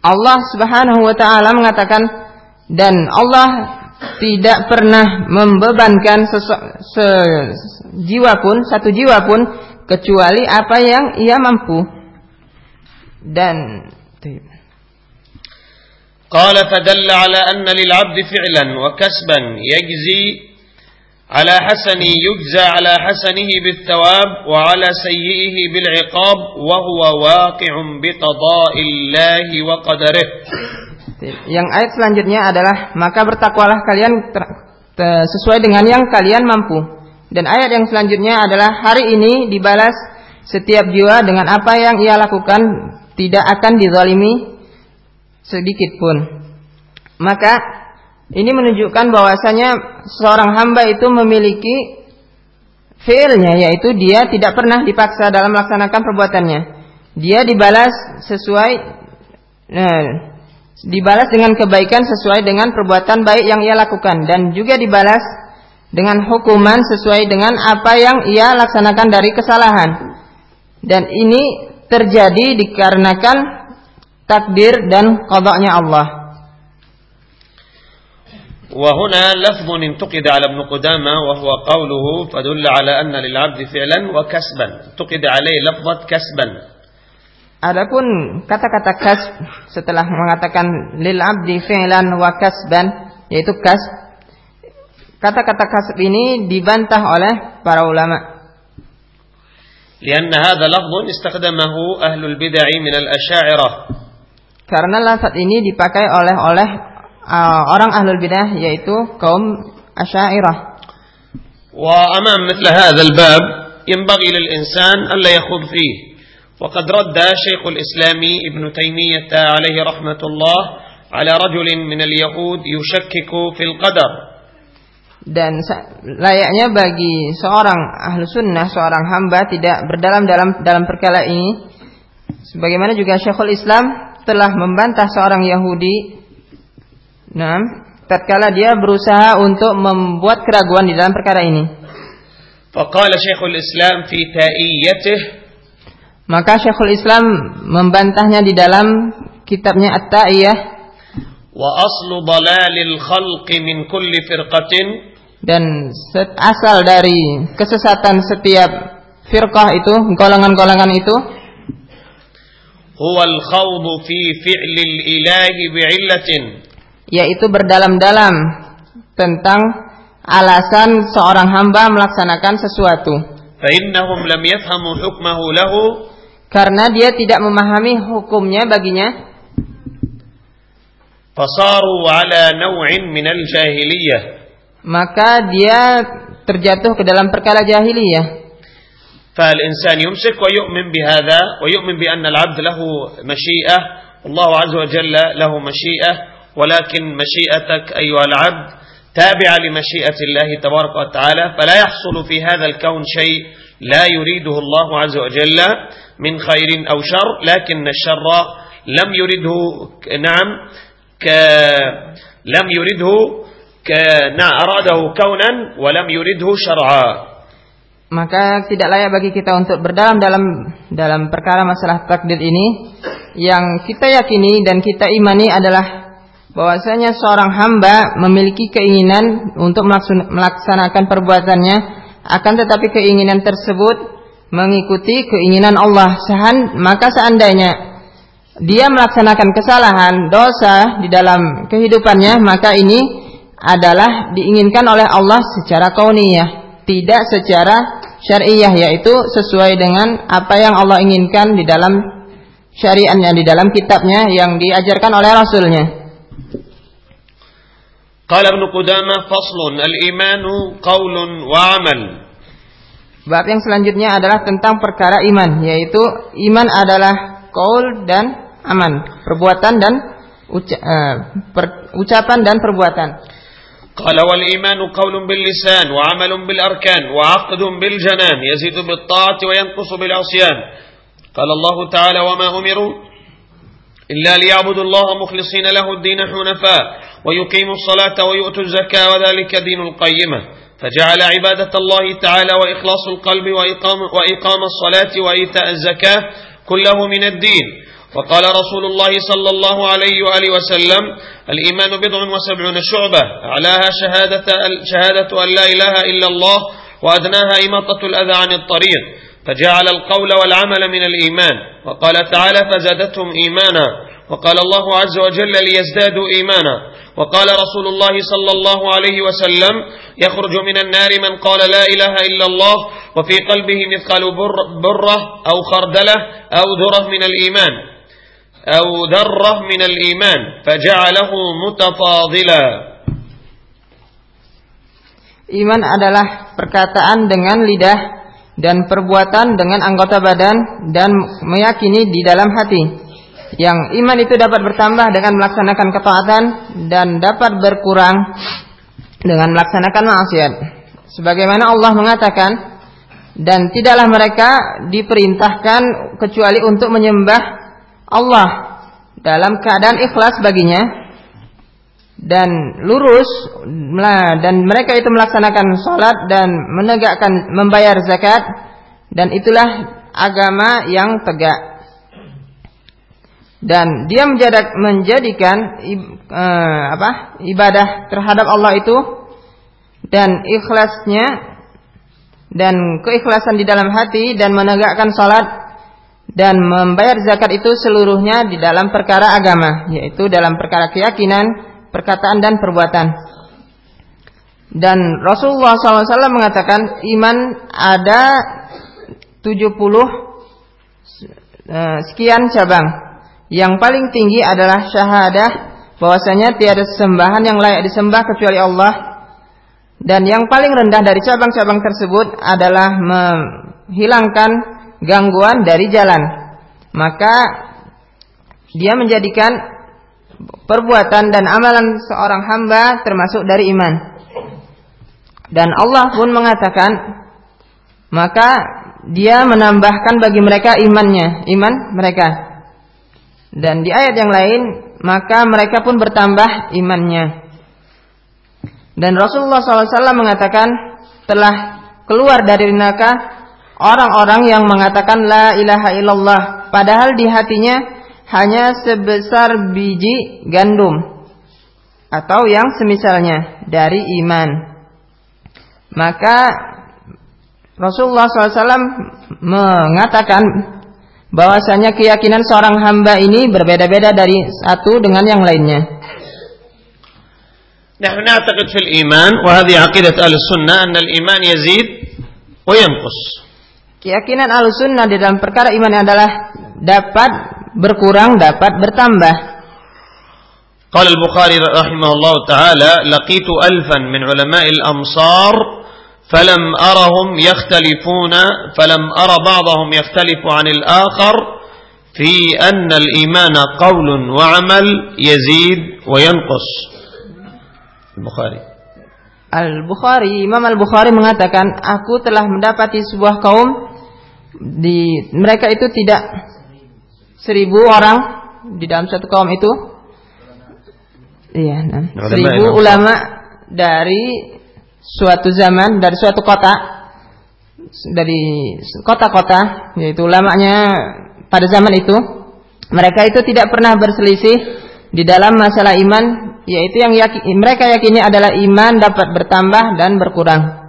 Allah Subhanahu wa taala mengatakan dan Allah tidak pernah membebankan se- pun satu jiwa pun kecuali apa yang ia mampu. Dan قال فدل على أن للعبد فعلا وكسبا يجزي على حسن يجزى على حسنه بالثواب وعلى سيئه بالعقاب وهو واقع بقضاء الله وقدره Yang ayat selanjutnya adalah maka bertakwalah kalian sesuai dengan yang kalian mampu. Dan ayat yang selanjutnya adalah hari ini dibalas setiap jiwa dengan apa yang ia lakukan tidak akan dizalimi sedikit pun. Maka ini menunjukkan bahwasanya seorang hamba itu memiliki fiilnya yaitu dia tidak pernah dipaksa dalam melaksanakan perbuatannya. Dia dibalas sesuai nah, dibalas dengan kebaikan sesuai dengan perbuatan baik yang ia lakukan dan juga dibalas dengan hukuman sesuai dengan apa yang ia laksanakan dari kesalahan. Dan ini terjadi dikarenakan takdir dan qadanya Allah. وهنا لفظ انتقد على ابن قدامة وهو قوله فدل على أن للعبد فعلا وكسبا انتقد عليه لفظة كسبا Adapun kata-kata kasb setelah mengatakan lil abdi fi'lan wa kasban yaitu kasb kata-kata kasb ini dibantah oleh para ulama لأن هذا لفظ استخدمه أهل البدع من الأشاعرة karena lafaz ini dipakai oleh oleh uh, orang ahlul bidah yaitu kaum asy'ariyah وأمام مثل هذا الباب ينبغي للإنسان ألا يخوض فيه وقد رد شيخ الإسلام ابن تيمية عليه رحمة الله على رجل من اليهود يشكك في القدر dan layaknya bagi seorang ahlu sunnah, seorang hamba tidak berdalam dalam dalam perkara ini. Sebagaimana juga Syekhul Islam telah membantah seorang Yahudi. Nah, tatkala dia berusaha untuk membuat keraguan di dalam perkara ini. Faqala Syekhul Islam fi ta'iyyatih Maka Syekhul Islam membantahnya di dalam kitabnya At-Ta'iyah. Wa aslu dalalil khalqi min kulli firqatin dan asal dari kesesatan setiap firqah itu, golongan-golongan itu هو الخوض في fi الإله بعلة yaitu berdalam-dalam tentang alasan seorang hamba melaksanakan sesuatu. فإنهم لم yafhamu حكمه له karena dia tidak memahami hukumnya baginya. Fasaru ala نوع من jahiliyah. Maka dia terjatuh ke dalam perkara jahiliyah. فالإنسان يمسك ويؤمن بهذا ويؤمن بأن العبد له مشيئة الله عز وجل له مشيئة ولكن مشيئتك أيها العبد تابعة لمشيئة الله تبارك وتعالى فلا يحصل في هذا الكون شيء لا يريده الله عز وجل من خير أو شر لكن الشر لم يرده نعم ك لم يرده nah aradahu kaunan wa lam yuridhu syar'a maka tidak layak bagi kita untuk berdalam dalam dalam perkara masalah takdir ini. Yang kita yakini dan kita imani adalah bahwasanya seorang hamba memiliki keinginan untuk melaksanakan perbuatannya. Akan tetapi keinginan tersebut mengikuti keinginan Allah. Sehan maka seandainya dia melaksanakan kesalahan dosa di dalam kehidupannya maka ini adalah diinginkan oleh Allah secara kauniyah, tidak secara syariah yaitu sesuai dengan apa yang Allah inginkan di dalam syariatnya di dalam kitabnya yang diajarkan oleh rasulnya. Qala Ibnu Qudamah faslun al-imanu qaulun wa amal. Bab yang selanjutnya adalah tentang perkara iman yaitu iman adalah qaul dan aman, perbuatan dan uca uh, per, ucapan dan perbuatan. قال والإيمان قول باللسان وعمل بالأركان وعقد بالجنان يزيد بالطاعة وينقص بالعصيان. قال الله تعالى وما أمروا إلا ليعبدوا الله مخلصين له الدين حنفاء ويقيموا الصلاة ويؤتوا الزكاة وذلك دين القيمة. فجعل عبادة الله تعالى وإخلاص القلب وإقام, وإقام الصلاة وإيتاء الزكاة كله من الدين. وقال رسول الله صلى الله عليه وآله وسلم الإيمان بضع وسبعون شعبة أعلاها شهادة, شهادة أن لا إله إلا الله وأدناها إماطة الأذى عن الطريق فجعل القول والعمل من الإيمان وقال تعالى فزادتهم إيمانا. وقال الله عز وجل ليزدادوا إيمانا. وقال رسول الله صلى الله عليه وسلم يخرج من النار من قال لا إله إلا الله وفي قلبه مثقال بر برة أو خردلة أو ذرة من الإيمان. أو ذرة من الإيمان فجعله متفاضلا Iman adalah perkataan dengan lidah dan perbuatan dengan anggota badan dan meyakini di dalam hati. Yang iman itu dapat bertambah dengan melaksanakan ketaatan dan dapat berkurang dengan melaksanakan maksiat. Sebagaimana Allah mengatakan, dan tidaklah mereka diperintahkan kecuali untuk menyembah Allah dalam keadaan ikhlas baginya dan lurus dan mereka itu melaksanakan salat dan menegakkan membayar zakat dan itulah agama yang tegak. Dan dia menjadikan eh, apa ibadah terhadap Allah itu dan ikhlasnya dan keikhlasan di dalam hati dan menegakkan salat dan membayar zakat itu seluruhnya di dalam perkara agama yaitu dalam perkara keyakinan perkataan dan perbuatan. Dan Rasulullah SAW mengatakan iman ada 70 eh, sekian cabang. Yang paling tinggi adalah syahadah bahwasanya tiada sembahan yang layak disembah kecuali Allah. Dan yang paling rendah dari cabang-cabang tersebut adalah menghilangkan gangguan dari jalan. Maka dia menjadikan perbuatan dan amalan seorang hamba termasuk dari iman. Dan Allah pun mengatakan, maka dia menambahkan bagi mereka imannya, iman mereka. Dan di ayat yang lain, maka mereka pun bertambah imannya. Dan Rasulullah SAW mengatakan telah keluar dari neraka orang-orang yang mengatakan la ilaha illallah padahal di hatinya hanya sebesar biji gandum atau yang semisalnya dari iman. Maka Rasulullah SAW mengatakan bahwasanya keyakinan seorang hamba ini berbeda-beda dari satu dengan yang lainnya. نحن نعتقد في الإيمان وهذه عقيدة أهل السنة أن الإيمان يزيد وينقص. Keyakinan al-sunnah di dalam perkara iman adalah dapat berkurang dapat bertambah. قال البخاري رحمه الله تعالى لقيت ألفا من علماء الأمصار فلم أرهم يختلفون فلم أرى بعضهم يختلف عن الآخر في أن الإيمان قول وعمل يزيد وينقص البخاري Al-Bukhari, Imam Al-Bukhari mengatakan, aku telah mendapati sebuah kaum di mereka itu tidak seribu orang di dalam satu kaum itu. Iya nah, seribu ulama dari suatu zaman dari suatu kota dari kota-kota yaitu ulamanya pada zaman itu mereka itu tidak pernah berselisih di dalam masalah iman yaitu yang yakin, mereka yakini adalah iman dapat bertambah dan berkurang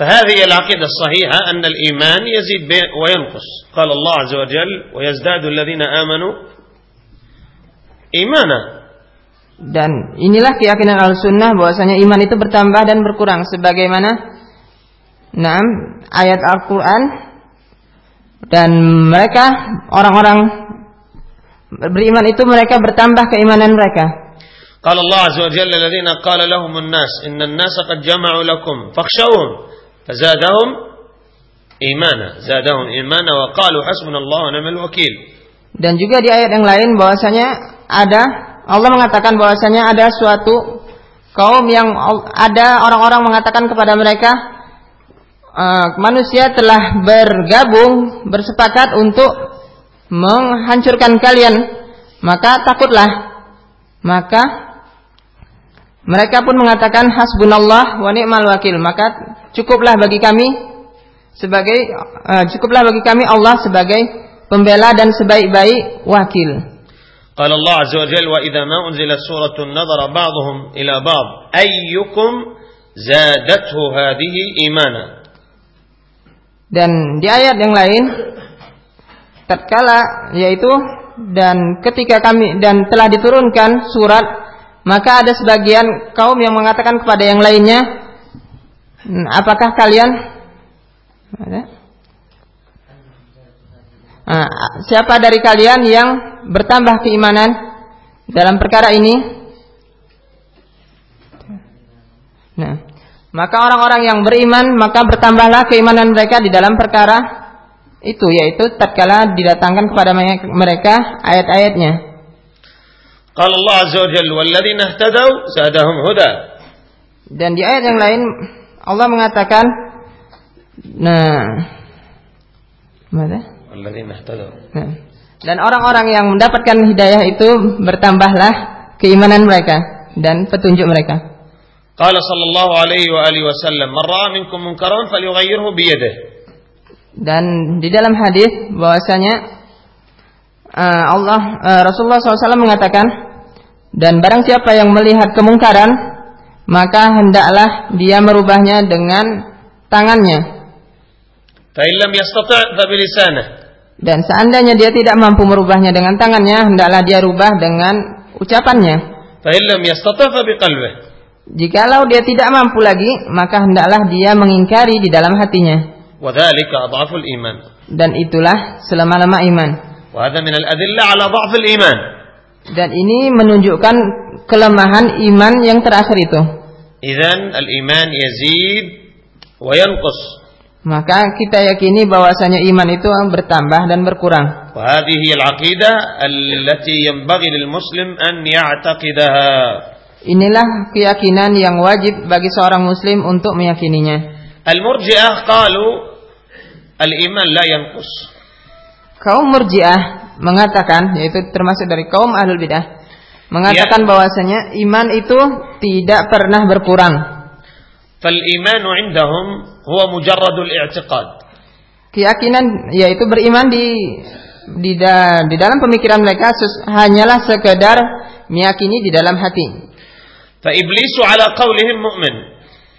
فهذه العقيدة الصحيحة أن الإيمان يزيد وينقص قال الله عز وجل ويزداد الذين آمنوا إيمانا dan inilah keyakinan al-sunnah bahwasanya iman itu bertambah dan berkurang sebagaimana enam ayat Al-Quran dan mereka orang-orang beriman itu mereka bertambah keimanan mereka. قال الله عز وجل الذين قال لهم الناس إن الناس قد جمعوا لكم فزادهم imana, زادهم imana وقالوا حسبنا الله ونعم الوكيل. Dan juga di ayat yang lain bahwasanya ada Allah mengatakan bahwasanya ada suatu kaum yang ada orang-orang mengatakan kepada mereka uh, manusia telah bergabung bersepakat untuk menghancurkan kalian. Maka takutlah. Maka mereka pun mengatakan hasbunallah wa ni'mal wakil maka cukuplah bagi kami sebagai uh, cukuplah bagi kami Allah sebagai pembela dan sebaik-baik wakil. قال الله عز وجل وإذا ما أنزلت سورة نظر بعضهم إلى بعض أيكم زادته هذه إيمانا dan di ayat yang lain tatkala yaitu dan ketika kami dan telah diturunkan surat maka ada sebagian kaum yang mengatakan kepada yang lainnya Hmm, apakah kalian Nah, siapa dari kalian yang bertambah keimanan dalam perkara ini? Nah, maka orang-orang yang beriman maka bertambahlah keimanan mereka di dalam perkara itu yaitu tatkala didatangkan kepada mereka ayat-ayatnya. Qala Allah Azza wa Jalla walladzina ihtadaw zadahum huda. Dan di ayat yang lain Allah mengatakan nah mana? Walladzina ihtadaw. Nah. Dan orang-orang yang mendapatkan hidayah itu bertambahlah keimanan mereka dan petunjuk mereka. Qala sallallahu alaihi wa alihi wasallam, "Man ra'a minkum munkaran falyughayyirhu bi yadihi." Dan di dalam hadis bahwasanya uh, Allah uh, Rasulullah SAW mengatakan dan barang siapa yang melihat kemungkaran, maka hendaklah dia merubahnya dengan tangannya. Dan seandainya dia tidak mampu merubahnya dengan tangannya, hendaklah dia rubah dengan ucapannya. Jikalau dia tidak mampu lagi, maka hendaklah dia mengingkari di dalam hatinya. Dan itulah selama-lama iman. Dan ini menunjukkan kelemahan iman yang terakhir itu. Izan al-iman yazid wa yanqus. Maka kita yakini bahwasanya iman itu bertambah dan berkurang. Inilah keyakinan yang wajib bagi seorang muslim untuk meyakininya. Al-Murji'ah qalu al-iman la yanqus. Kaum murji'ah mengatakan yaitu termasuk dari kaum ahlul bidah mengatakan ya. bahwasanya iman itu tidak pernah berkurang. Fal imanu indahum huwa mujarradul i'tiqad. Keyakinan yaitu beriman di di, da, di dalam pemikiran mereka hanyalah sekedar meyakini di dalam hati. Fa iblisu ala qaulihim mu'min.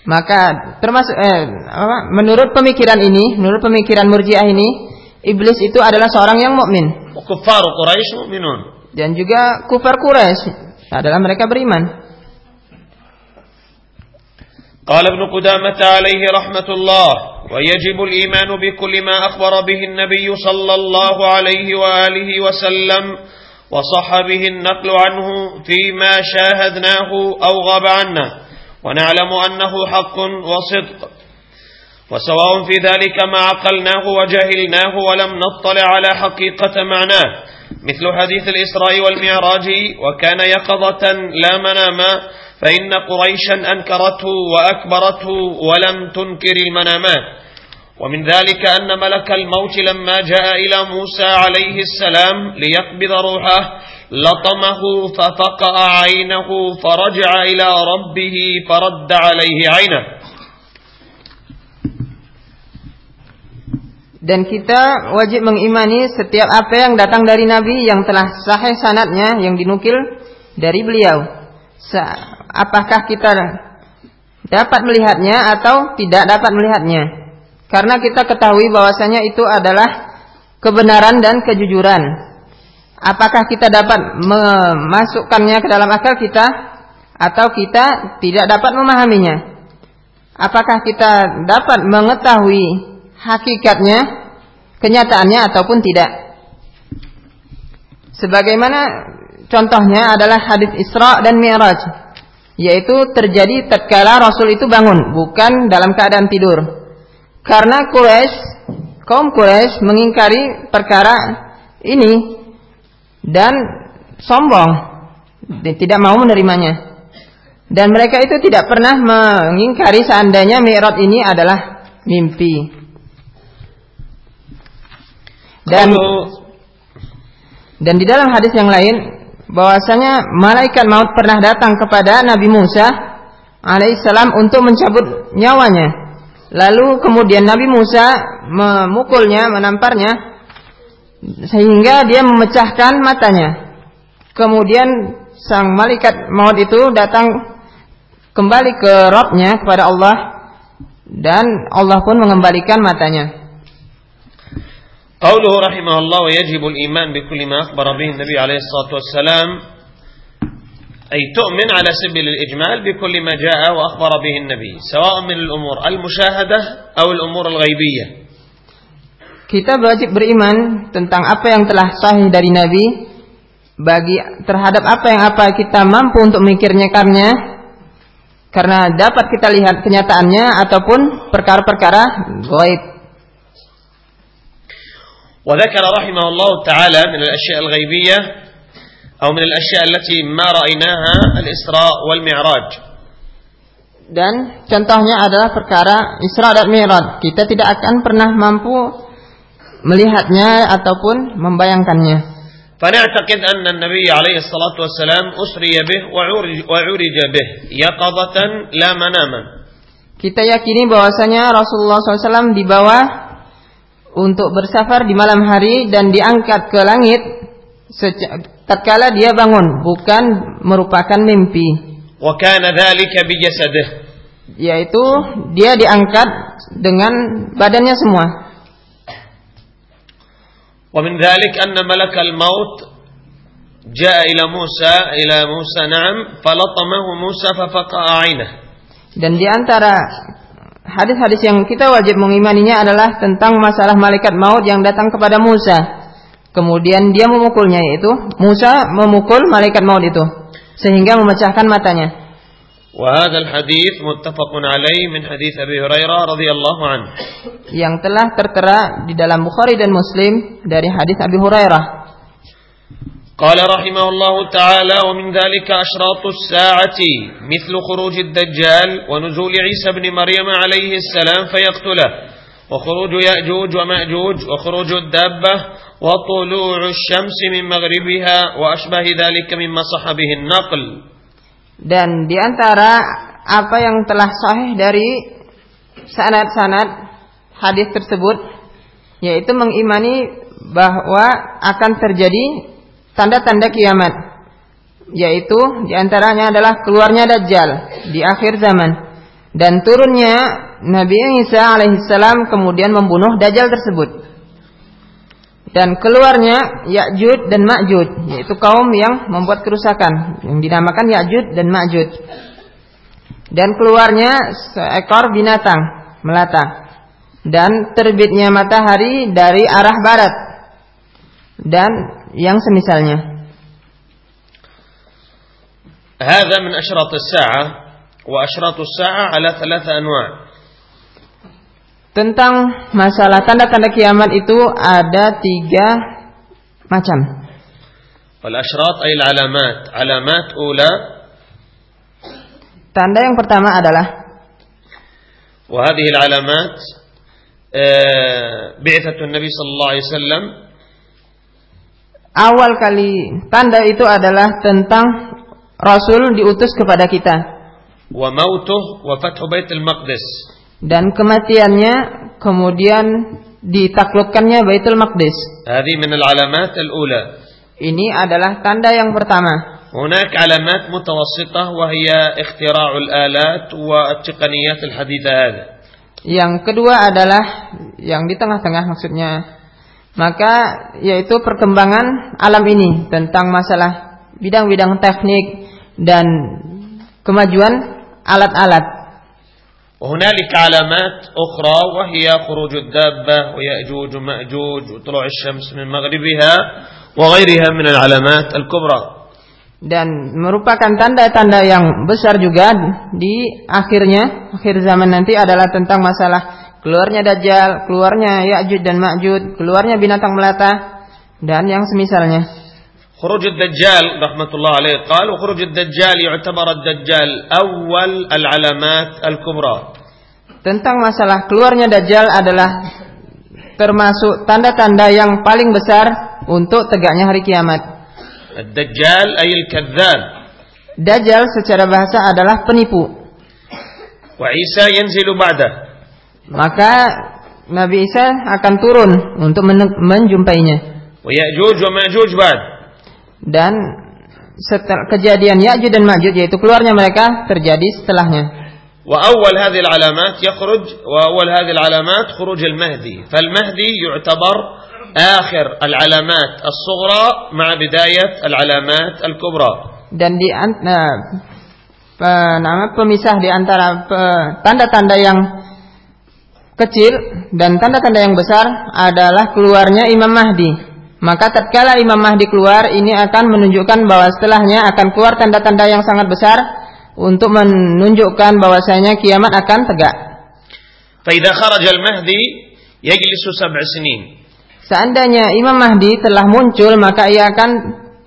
Maka termasuk eh, apa, menurut pemikiran ini, menurut pemikiran Murji'ah ini, iblis itu adalah seorang yang mukmin. وكفار قريش مؤمنون dan juga kufar Quraisy adalah mereka beriman. قال ابن قدامة عليه رحمة الله ويجب الإيمان بكل ما أخبر به النبي صلى الله عليه وآله وسلم وصح به النقل عنه فيما شاهدناه أو غاب عنا ونعلم أنه حق وصدق وسواء في ذلك ما عقلناه وجهلناه ولم نطلع على حقيقة معناه مثل حديث الإسراء والمعراج وكان يقظة لا مناما فإن قريشا أنكرته وأكبرته ولم تنكر المنامات ومن ذلك أن ملك الموت لما جاء إلى موسى عليه السلام ليقبض روحه لطمه ففقأ عينه فرجع إلى ربه فرد عليه عينه. Dan kita wajib mengimani setiap apa yang datang dari Nabi yang telah sahih sanatnya yang dinukil dari beliau. Apakah kita dapat melihatnya atau tidak dapat melihatnya? Karena kita ketahui bahwasanya itu adalah kebenaran dan kejujuran. Apakah kita dapat memasukkannya ke dalam akal kita atau kita tidak dapat memahaminya? Apakah kita dapat mengetahui hakikatnya, kenyataannya ataupun tidak. Sebagaimana contohnya adalah hadis Isra dan Mi'raj, yaitu terjadi tatkala Rasul itu bangun, bukan dalam keadaan tidur. Karena Quraisy, kaum Quraisy mengingkari perkara ini dan sombong tidak mau menerimanya. Dan mereka itu tidak pernah mengingkari seandainya Mi'raj ini adalah mimpi. Dan dan di dalam hadis yang lain bahwasanya malaikat maut pernah datang kepada Nabi Musa alaihissalam untuk mencabut nyawanya. Lalu kemudian Nabi Musa memukulnya, menamparnya sehingga dia memecahkan matanya. Kemudian sang malaikat maut itu datang kembali ke Robnya kepada Allah dan Allah pun mengembalikan matanya. قوله رحمه الله ويجب الإيمان بكل ما أخبر به النبي عليه الصلاة والسلام أي تؤمن على سبيل الإجمال بكل ما جاء وأخبر به النبي سواء من الأمور المشاهدة أو الأمور الغيبية kita wajib beriman tentang apa yang telah sahih dari Nabi bagi terhadap apa yang apa kita mampu untuk memikirnya karena karena dapat kita lihat kenyataannya ataupun perkara-perkara gaib. وذكر رحمه الله تعالى من الأشياء الغيبية أو من الأشياء التي ما رأيناها الإسراء والمعراج dan contohnya adalah perkara Isra dan Mi'raj. Kita tidak akan pernah mampu melihatnya ataupun membayangkannya. فنعتقد أن النبي عليه الصلاة والسلام أسري به وعرج به يقظة لا مناما Kita yakini bahwasanya Rasulullah SAW dibawa untuk bersafar di malam hari dan diangkat ke langit tatkala dia bangun bukan merupakan mimpi. Wa kana dzalika yaitu dia diangkat dengan badannya semua. Wa min dzalik anna malak al-maut jaa ila Musa ila Musa na'am falatamahu Musa fafaqa'a 'ainah dan di antara hadis-hadis yang kita wajib mengimaninya adalah tentang masalah malaikat maut yang datang kepada Musa. Kemudian dia memukulnya yaitu Musa memukul malaikat maut itu sehingga memecahkan matanya. وهذا الحديث متفق عليه من حديث أبي هريرة رضي الله عنه yang telah tertera di dalam Bukhari dan Muslim dari hadis Abi Hurairah قال رحمه الله تعالى ومن ذلك أشراط الساعة مثل خروج الدجال ونزول عيسى بن مريم عليه السلام فيقتله وخروج يأجوج ومأجوج وخروج الدابة وطلوع الشمس من مغربها وأشبه ذلك مما صح به النقل Dan di antara apa yang telah sahih dari sanad-sanad hadis tersebut yaitu mengimani bahwa akan terjadi tanda-tanda kiamat yaitu di antaranya adalah keluarnya Dajjal di akhir zaman. Dan turunnya Nabi Isa alaihissalam kemudian membunuh Dajjal tersebut. Dan keluarnya Ya'jud dan Ma'jud yaitu kaum yang membuat kerusakan yang dinamakan Ya'jud dan Ma'jud. Dan keluarnya seekor binatang melata. Dan terbitnya matahari dari arah barat. Dan yang semisalnya هذا من أشراط الساعة وأشراط الساعة على ثلاثة أنواع tentang masalah tanda-tanda kiamat itu ada tiga macam. والأشراط أي العلامات علامات أولى Tanda yang pertama adalah وهذه العلامات بعثة النبي صلى الله عليه وسلم awal kali tanda itu adalah tentang Rasul diutus kepada kita وموته وفتح بيت المقدس dan kematiannya kemudian ditaklukkannya Baitul Maqdis. هذه من العلامات الأولى. Ini adalah tanda yang pertama. هناك علامات متوسطة وهي اختراع الآلات والتقنيات الحديثة هذا. Yang kedua adalah yang di tengah-tengah maksudnya. Maka yaitu perkembangan alam ini tentang masalah bidang-bidang teknik dan kemajuan alat-alat وهنالك علامات أخرى وهي خروج الدابة ويأجوج ومأجوج وطلوع الشمس من مغربها وغيرها من العلامات الكبرى dan merupakan tanda-tanda yang besar juga di akhirnya akhir zaman nanti adalah tentang masalah keluarnya dajjal, keluarnya Ya'juj dan Ma'juj, keluarnya binatang melata dan yang semisalnya. خروج الدجال رحمة الله عليه قال وخروج الدجال يعتبر الدجال أول العلامات الكبرى tentang masalah keluarnya Dajjal adalah termasuk tanda-tanda yang paling besar untuk tegaknya hari kiamat. الدجال أي الكذاب. Dajjal secara bahasa adalah penipu. وعيسى ينزل بعده. maka Nabi Isa akan turun untuk menjumpainya. Ya'juj wa Ma'juj ba'd. Dan setel, kejadian Ya'juj dan Ma'juj yaitu keluarnya mereka terjadi setelahnya. Wa awal hadhihi al-alamat yakhruj wa awal hadhihi al-alamat khuruj al-Mahdi. Fal-Mahdi yu'tabar akhir al-alamat as-sughra ma'a bidayat al-alamat al-kubra. Dan di uh, nama pemisah di antara tanda-tanda yang kecil dan tanda-tanda yang besar adalah keluarnya Imam Mahdi. Maka tatkala Imam Mahdi keluar, ini akan menunjukkan bahwa setelahnya akan keluar tanda-tanda yang sangat besar untuk menunjukkan bahwasanya kiamat akan tegak. فإذا خرج المهدي يجلس سبع سنين Seandainya Imam Mahdi telah muncul, maka ia akan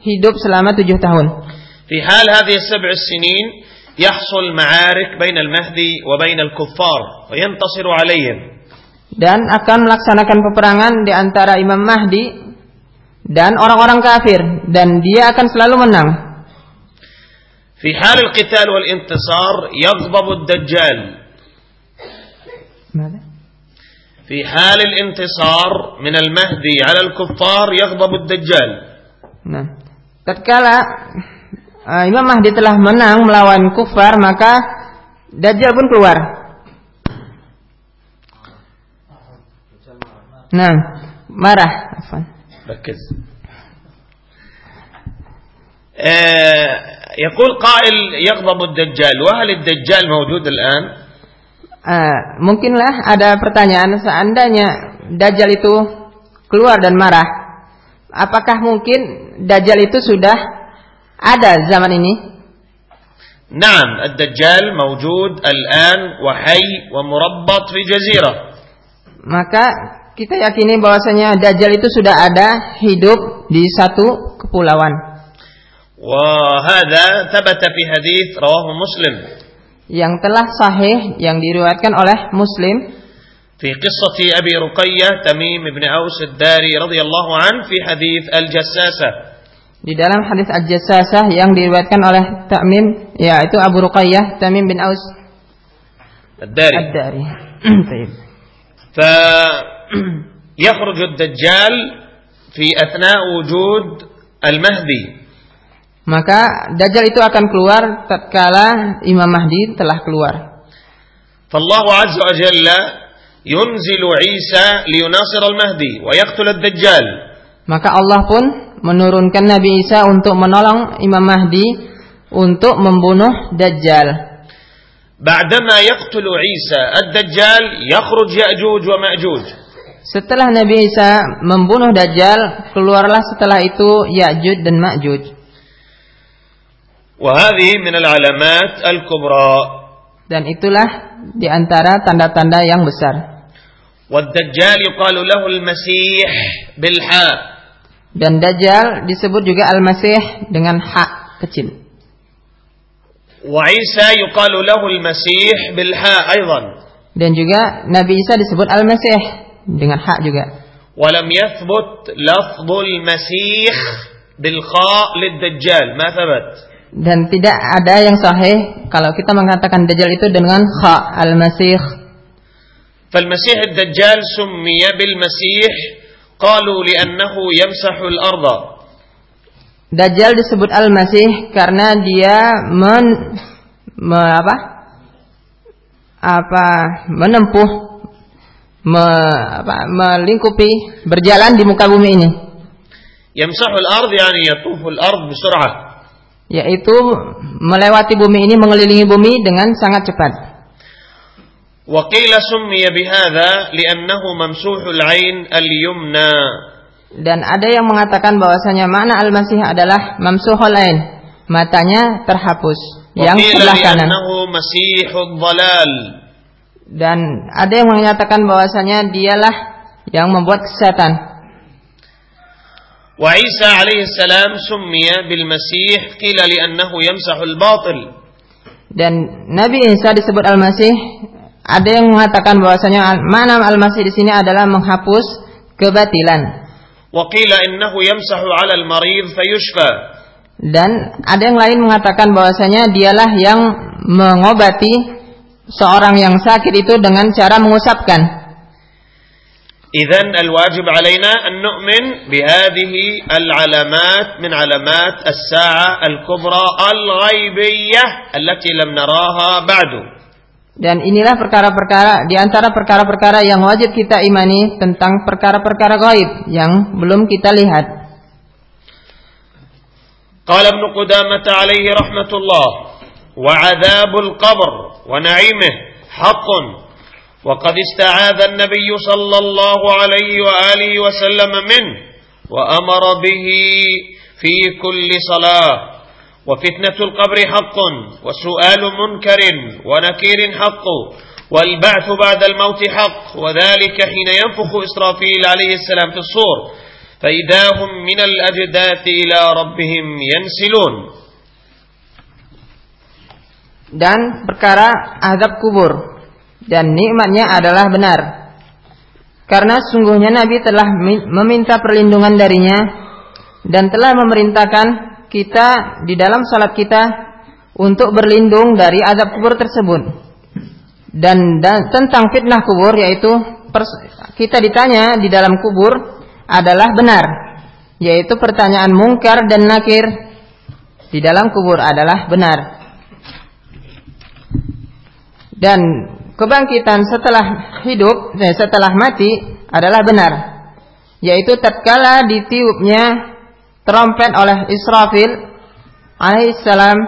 hidup selama tujuh tahun. في حال هذه السبع السنين يحصل معارك بين المهدي وبين الكفار وينتصر عليهم Dan akan melaksanakan peperangan di antara Imam Mahdi dan orang-orang kafir. Dan dia akan selalu menang. في حال القتال والانتصار يغضب الدجال في حال الانتصار من المهدي على الكفار يغضب الدجال Nah, tatkala uh, Imam Mahdi telah menang melawan kufar, maka Dajjal pun keluar. Nah, marah. Afwan. ركز آه، يقول قائل يغضب الدجال وهل الدجال موجود الآن Uh, mungkinlah ada pertanyaan seandainya Dajjal itu keluar dan marah. Apakah mungkin Dajjal itu sudah ada zaman ini? نعم الدجال موجود الآن وحي ومربط في جزيرة Maka kita yakini bahwasanya Dajjal itu sudah ada hidup di satu kepulauan. وهذا ثبت في حديث رواه مسلم Yang telah sahih yang diriwayatkan oleh Muslim في قصة أبي رقية تميم بن أوس الداري رضي الله عنه في حديث الجساسة di dalam hadis Aj-Jassasah yang diriwayatkan oleh Tamim yaitu Abu Ruqayyah Tamim bin Aus الداري Ad-Dari. Baik. فيخرج الدجال في أثناء وجود المهدي Maka Dajjal itu akan keluar tatkala Imam Mahdi telah keluar. فالله عز وجل ينزل عيسى ليناصر المهدي ويقتل الدجال Maka Allah pun menurunkan Nabi Isa untuk menolong Imam Mahdi untuk membunuh Dajjal. بعدما يقتل عيسى الدجال يخرج يأجوج ومأجوج Setelah Nabi Isa membunuh Dajjal, keluarlah setelah itu Ya'juj dan Ma'juj. وهذه من العلامات الكبرى Dan itulah di antara tanda-tanda yang besar. والدجال يقال له المسيح بالحاء Dan Dajjal disebut juga Al-Masih dengan hak kecil. وعيسى يقال له المسيح بالحاء أيضا Dan juga Nabi Isa disebut Al-Masih dengan hak juga. ولم يثبت لفظ المسيح بالخاء للدجال ما ثبت Dan tidak ada yang sahih kalau kita mengatakan Dajjal itu dengan kha Al-Masih. فالمسيح الدجال سمي بالمسيح Qalu li'annahu yamsahul arda. Dajjal disebut Al-Masih karena dia men, me, apa? apa menempuh me, apa, melingkupi berjalan di muka bumi ini. Yamsahul ard yani yatuful ard bisur'ah. Yaitu melewati bumi ini mengelilingi bumi dengan sangat cepat. وقيل سمي بهذا لأنه ممسوح العين اليمنى dan ada yang mengatakan bahwasanya makna al-masih adalah mamsuhul ain matanya terhapus yang وقيل sebelah kanan لأنه مسيح الضلال dan ada yang menyatakan bahwasanya dialah yang membuat kesesatan وعيسى عليه السلام سمي بالمسيح قيل لأنه يمسح الباطل dan Nabi Isa disebut al-masih ada yang mengatakan bahwasanya al- makna al-masih di sini adalah menghapus kebatilan وقيل إنه يمسح على المريض فيشفى dan ada yang lain mengatakan bahwasanya dialah yang mengobati seorang yang sakit itu dengan cara mengusapkan إذا الواجب علينا أن نؤمن بهذه العلامات من علامات الساعة الكبرى الغيبية التي لم نراها بعد Dan inilah perkara-perkara di antara perkara-perkara yang wajib kita imani tentang perkara-perkara gaib yang belum kita lihat. Qala Ibnu Qudamah alaihi rahmatullah wa 'adzabul qabr wa na'imuh haqqun wa qad ista'adha an-nabiy sallallahu alaihi wa alihi wa sallam min wa وفتنة القبر حق وسؤال منكر ونكير حق والبعث بعد الموت حق وذلك حين ينفخ إسرافيل عليه السلام في الصور فإذا هم من الأجداث إلى ربهم ينسلون dan perkara azab kubur dan nikmatnya adalah benar karena sungguhnya Nabi telah meminta perlindungan darinya dan telah memerintahkan kita di dalam salat kita untuk berlindung dari azab kubur tersebut. Dan, dan tentang fitnah kubur yaitu kita ditanya di dalam kubur adalah benar yaitu pertanyaan mungkar dan nakir di dalam kubur adalah benar. Dan kebangkitan setelah hidup eh, setelah mati adalah benar yaitu tatkala ditiupnya trompet oleh Israfil alaihissalam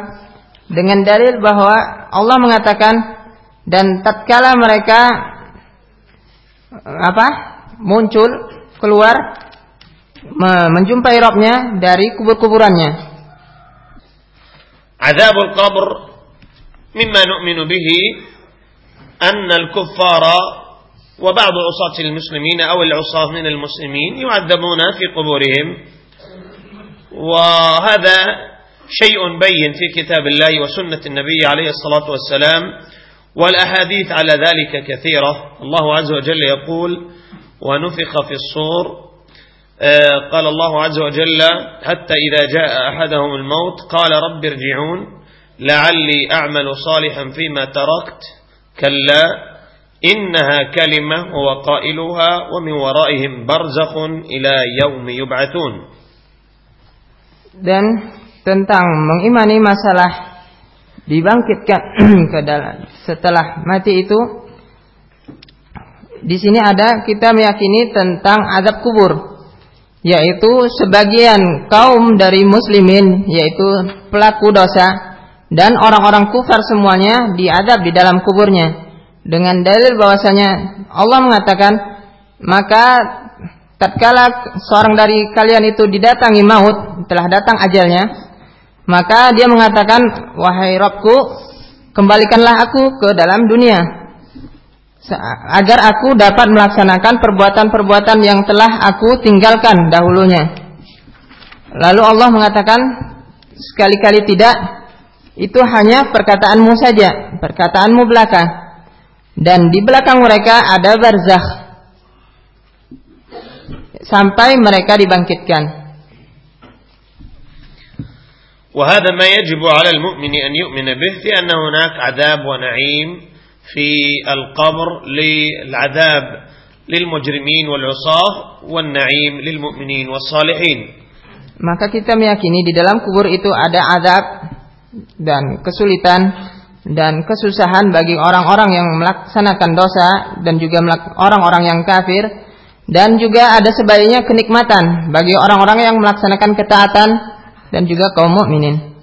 dengan dalil bahwa Allah mengatakan dan tatkala mereka apa muncul keluar menjumpai Robnya dari kubur-kuburannya. عذاب القبر مما نؤمن به أن الكفار وبعض عصاة المسلمين أو العصاة من المسلمين يعذبون في قبورهم وهذا شيء بين في كتاب الله وسنة النبي عليه الصلاة والسلام والأحاديث على ذلك كثيرة. الله عز وجل يقول ونفخ في الصور. آه، قال الله عز وجل حتى إذا جاء أحدهم الموت قال رب ارجعون لعلي أعمل صالحا فيما تركت كلا إنها كلمة هو قائلها ومن ورائهم برزخ إلى يوم يبعثون. Dan tentang mengimani masalah dibangkitkan ke dalam. Setelah mati itu di sini ada kita meyakini tentang azab kubur yaitu sebagian kaum dari muslimin yaitu pelaku dosa dan orang-orang kufar semuanya diadab di dalam kuburnya. Dengan dalil bahwasanya Allah mengatakan maka tatkala seorang dari kalian itu didatangi maut telah datang ajalnya maka dia mengatakan, wahai Robku, kembalikanlah aku ke dalam dunia. Agar aku dapat melaksanakan perbuatan-perbuatan yang telah aku tinggalkan dahulunya. Lalu Allah mengatakan, sekali-kali tidak, itu hanya perkataanmu saja, perkataanmu belaka. Dan di belakang mereka ada barzakh Sampai mereka dibangkitkan. وهذا ما يجب على المؤمن أن يؤمن به في أن هناك عذاب ونعيم في القبر للعذاب للمجرمين والعصاة والنعيم للمؤمنين والصالحين maka kita meyakini di dalam kubur itu ada azab dan kesulitan dan kesusahan bagi orang-orang yang melaksanakan dosa dan juga orang-orang yang kafir dan juga ada sebaliknya kenikmatan bagi orang-orang yang melaksanakan ketaatan dan juga kaum mukminin.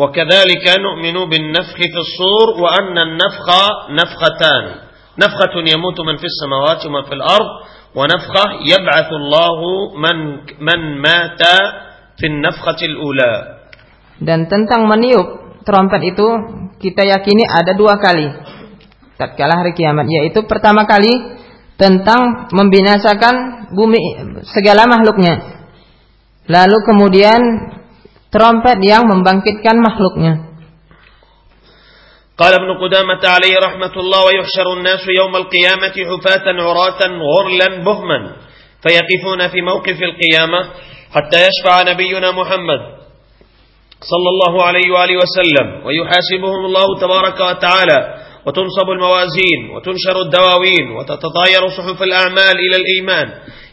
وكذلك نؤمن بالنفخ في الصور وأن النفخ نفختان نفخة يموت من في السماوات ومن في الأرض ونفخة يبعث الله من من مات في النفخة الأولى dan tentang meniup trompet itu kita yakini ada dua kali tatkala hari kiamat yaitu pertama kali tentang membinasakan bumi segala makhluknya Lalu kemudian trompet yang membangkitkan makhluknya. قال ابن قدامة عليه رحمة الله ويحشر الناس يوم القيامة حفاة عراة غرلا بهما فيقفون في موقف القيامة حتى يشفع نبينا محمد صلى الله عليه وآله وسلم ويحاسبهم الله تبارك وتعالى وتنصب الموازين وتنشر الدواوين وتتطاير صحف الأعمال إلى الإيمان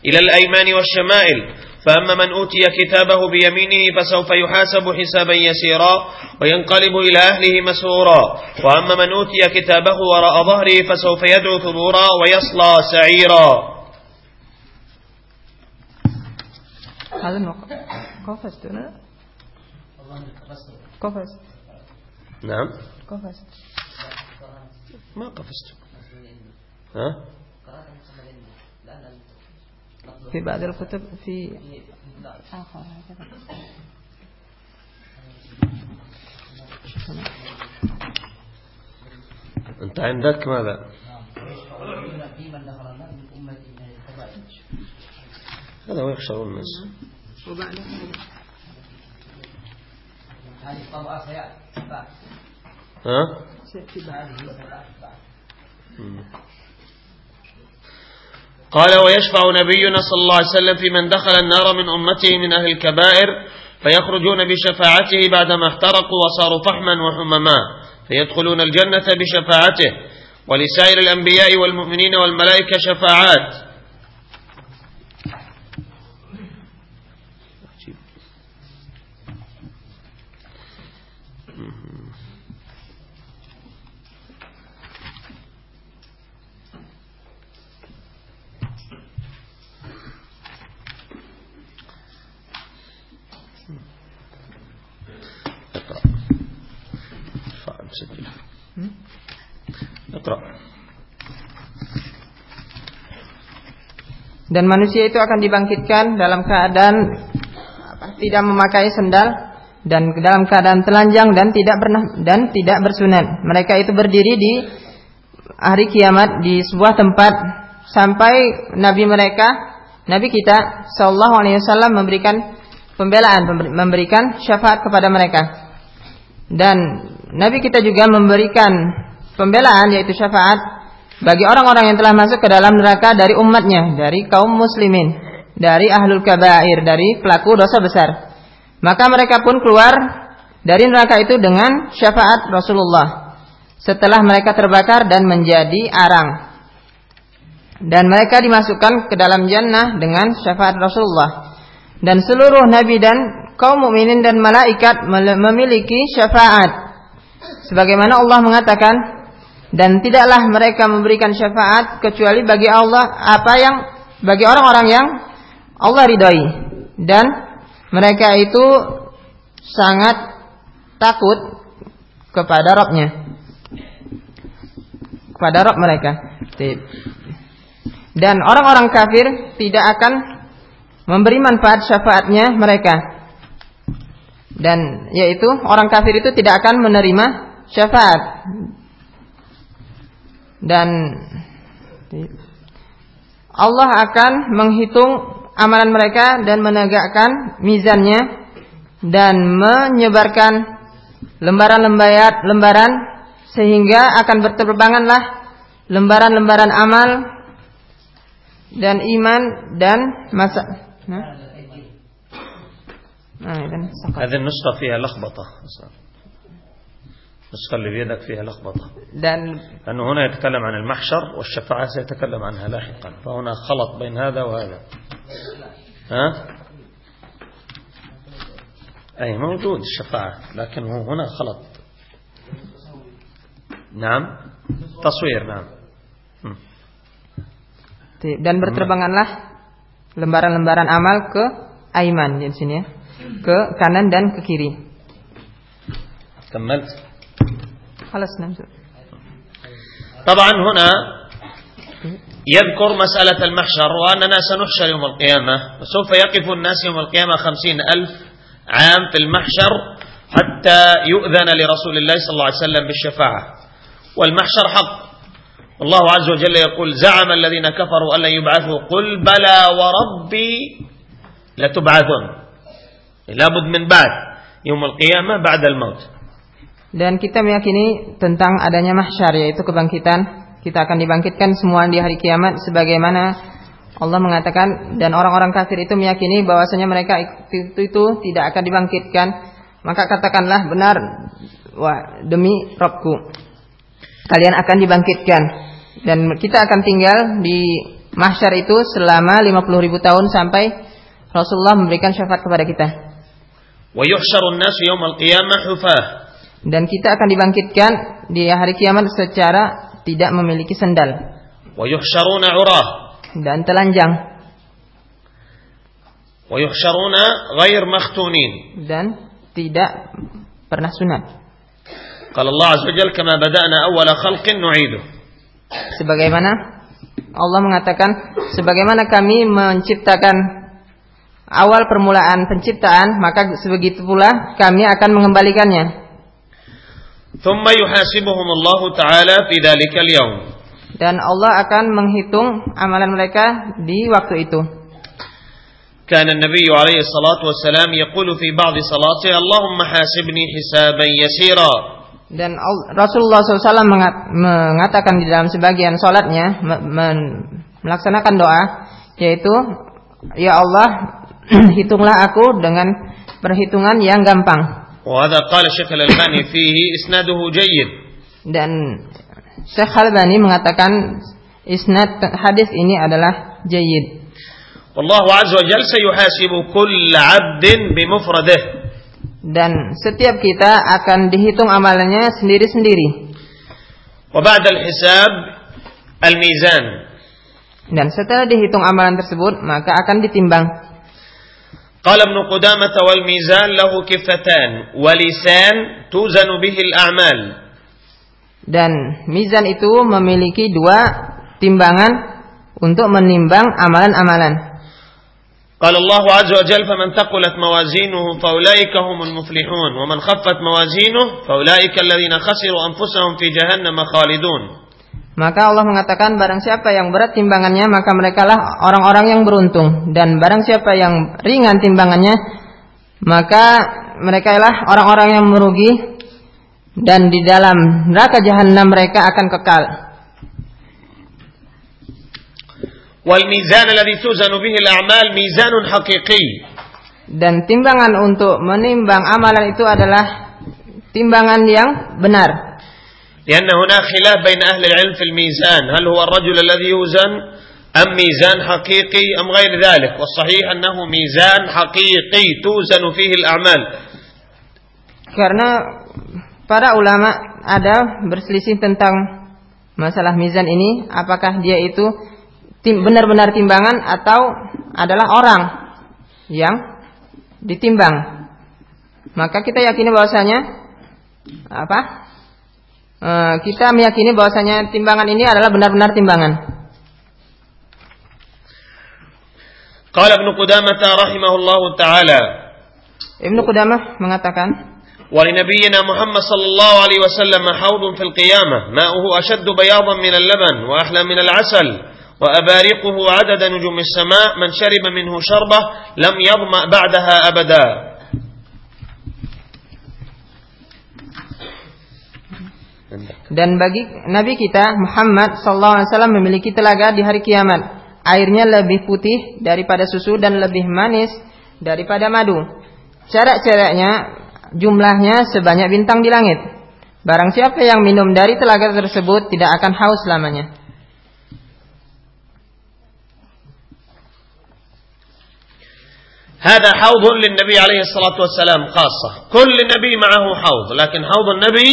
إلى الأيمان والشمائل. فأما من أوتي كتابه بيمينه فسوف يحاسب حسابا يسيرا وينقلب إلى أهله مسرورا. وأما من أوتي كتابه وراء ظهره فسوف يدعو ثبورا ويصلى سعيرا. هذا قفز قفز نعم. قفز ما قفزت. ها؟ في بعض الكتب في آخر أنت عندك ماذا؟ هذا ويخشرون الناس. وبعد ها قال ويشفع نبينا صلى الله عليه وسلم في من دخل النار من أمته من أهل الكبائر فيخرجون بشفاعته بعدما احترقوا وصاروا فحما وحمما فيدخلون الجنة بشفاعته ولسائر الأنبياء والمؤمنين والملائكة شفاعات. Iqra. Dan manusia itu akan dibangkitkan dalam keadaan tidak memakai sendal dan dalam keadaan telanjang dan tidak pernah dan tidak bersunat. Mereka itu berdiri di hari kiamat di sebuah tempat sampai nabi mereka, nabi kita sallallahu alaihi wasallam memberikan pembelaan, memberikan syafaat kepada mereka. Dan nabi kita juga memberikan pembelaan yaitu syafaat bagi orang-orang yang telah masuk ke dalam neraka dari umatnya, dari kaum muslimin, dari ahlul kabair, dari pelaku dosa besar. Maka mereka pun keluar dari neraka itu dengan syafaat Rasulullah. Setelah mereka terbakar dan menjadi arang. Dan mereka dimasukkan ke dalam jannah dengan syafaat Rasulullah. Dan seluruh nabi dan kaum mukminin dan malaikat memiliki syafaat. Sebagaimana Allah mengatakan, dan tidaklah mereka memberikan syafaat kecuali bagi Allah apa yang bagi orang-orang yang Allah ridhoi. Dan mereka itu sangat takut kepada Robnya kepada Rob mereka. Dan orang-orang kafir tidak akan memberi manfaat syafaatnya mereka. Dan yaitu orang kafir itu tidak akan menerima syafaat dan Allah akan menghitung amalan mereka dan menegakkan mizannya dan menyebarkan lembaran-lembaran lembaran sehingga akan berterbanganlah lembaran-lembaran amal dan iman dan masa nah, هذه النسخة فيها لخبطة النسخة اللي بيدك فيها لخبطة. dan لأنه هنا يتكلم عن المحشر والشفاعة سيتكلم عنها لاحقا. فهنا خلط بين هذا وهذا. ها؟ أي موجود الشفاعة لكن هو هنا خلط. نعم؟ تصوير نعم. م. dan berterbanganlah lembaran-lembaran amal ke aiman di sini ya. Ke kanan dan ke kiri. كملت؟ خلاص نعم طبعا هنا يذكر مسألة المحشر وأننا سنحشر يوم القيامة وسوف يقف الناس يوم القيامة خمسين ألف عام في المحشر حتى يؤذن لرسول الله صلى الله عليه وسلم بالشفاعة. والمحشر حق. الله عز وجل يقول زعم الذين كفروا أن لن يبعثوا. قل بلى وربي لتبعثن. لابد من بعد يوم القيامة بعد الموت. Dan kita meyakini tentang adanya mahsyar yaitu kebangkitan. Kita akan dibangkitkan semua di hari kiamat sebagaimana Allah mengatakan dan orang-orang kafir itu meyakini bahwasanya mereka itu, itu tidak akan dibangkitkan. Maka katakanlah benar wah demi Robku kalian akan dibangkitkan dan kita akan tinggal di mahsyar itu selama 50 ribu tahun sampai Rasulullah memberikan syafaat kepada kita. ويحشر الناس يوم القيامة حفاة Dan kita akan dibangkitkan di hari kiamat secara tidak memiliki sendal ويحشرون عراه dan telanjang ويحشرون غير مختونين dan tidak pernah sunat. قال الله عز وجل كما بدأنا أول خلق نعيده sebagaimana Allah mengatakan sebagaimana kami menciptakan awal permulaan penciptaan maka sebegitu pula kami akan mengembalikannya ثم يحاسبهم الله تعالى في ذلك اليوم dan Allah akan menghitung amalan mereka di waktu itu كان النبي عليه الصلاة والسلام يقول في بعض صلاته اللهم حاسبني حسابا يسيرا dan Rasulullah SAW mengatakan di dalam sebagian sholatnya melaksanakan doa yaitu ya Allah hitunglah aku dengan perhitungan yang gampang وهذا قال الشيخ الألباني فيه إسناده جيد dan Syekh Albani mengatakan isnad hadis ini adalah jayyid والله عز وجل سيحاسب كل عبد بمفرده dan setiap kita akan dihitung amalannya sendiri-sendiri. وبعد الحساب الميزان Dan setelah dihitung amalan tersebut, maka akan ditimbang. قال ابن قدامة والميزان له كفتان ولسان توزن به الأعمال Dan mizan itu memiliki dua timbangan untuk menimbang amalan-amalan. قال الله عز وجل فمن ثقلت موازينه فأولئك هم المفلحون ومن خفت موازينه فأولئك الذين خسروا أنفسهم في جهنم خالدون Maka Allah mengatakan barang siapa yang berat timbangannya maka merekalah orang-orang yang beruntung dan barang siapa yang ringan timbangannya maka mereka lah orang-orang yang merugi dan di dalam neraka jahanam mereka akan kekal. والميزان الذي توزن به الأعمال ميزان حقيقي Dan timbangan untuk menimbang amalan itu adalah timbangan yang benar. لأن هناك خلاف بين أهل العلم في الميزان هل هو الرجل الذي يوزن أم ميزان حقيقي أم غير ذلك والصحيح أنه ميزان حقيقي توزن فيه الأعمال Karena para ulama ada berselisih tentang masalah mizan ini, apakah dia itu tim, benar-benar timbangan atau adalah orang yang ditimbang. Maka kita yakini bahwasanya apa? Eh, kita meyakini bahwasanya timbangan ini adalah benar-benar timbangan. قال ابن قدامة رحمه الله تعالى Ibnu Qudamah mengatakan ولنبينا محمد صلى الله عليه وسلم حوض في القيامة ماؤه أشد بياضا من اللبن وأحلى من العسل وأبارقه عدد نجوم السماء من شرب منه شربة لم يظمأ بعدها أبدا dan bagi Nabi kita Muhammad sallallahu alaihi wasallam memiliki telaga di hari kiamat. Airnya lebih putih daripada susu dan lebih manis daripada madu. Cerak-ceraknya jumlahnya sebanyak bintang di langit. Barang siapa yang minum dari telaga tersebut tidak akan haus selamanya. هذا حوض للنبي عليه الصلاة والسلام خاصة كل نبي معه حوض لكن حوض النبي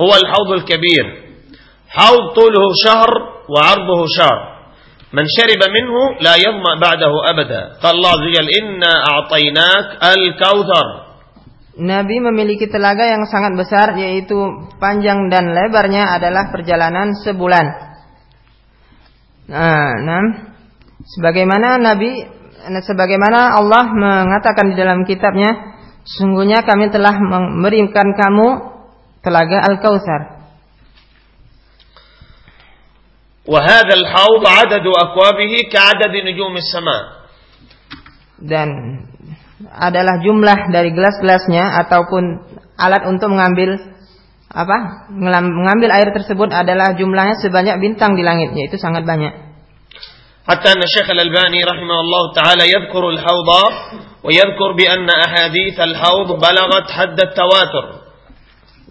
هو الحوض الكبير حوض طوله شهر وعرضه شهر من شرب منه لا يظمأ بعده أبدا قال الله عز وجل إنا أعطيناك الكوثر Nabi memiliki telaga yang sangat besar yaitu panjang dan lebarnya adalah perjalanan sebulan. Nah, nah sebagaimana Nabi sebagaimana Allah mengatakan di dalam kitabnya, sungguhnya kami telah memberikan kamu telaga Al-Kautsar. وهذا الحوض عدد أكوابه كعدد نجوم السماء Dan adalah jumlah dari gelas-gelasnya ataupun alat untuk mengambil apa? mengambil air tersebut adalah jumlahnya sebanyak bintang di langit, yaitu sangat banyak. حتى أن الشيخ الألباني رحمه الله تعالى يذكر الحوض ويذكر بأن أحاديث الحوض بلغت حد التواتر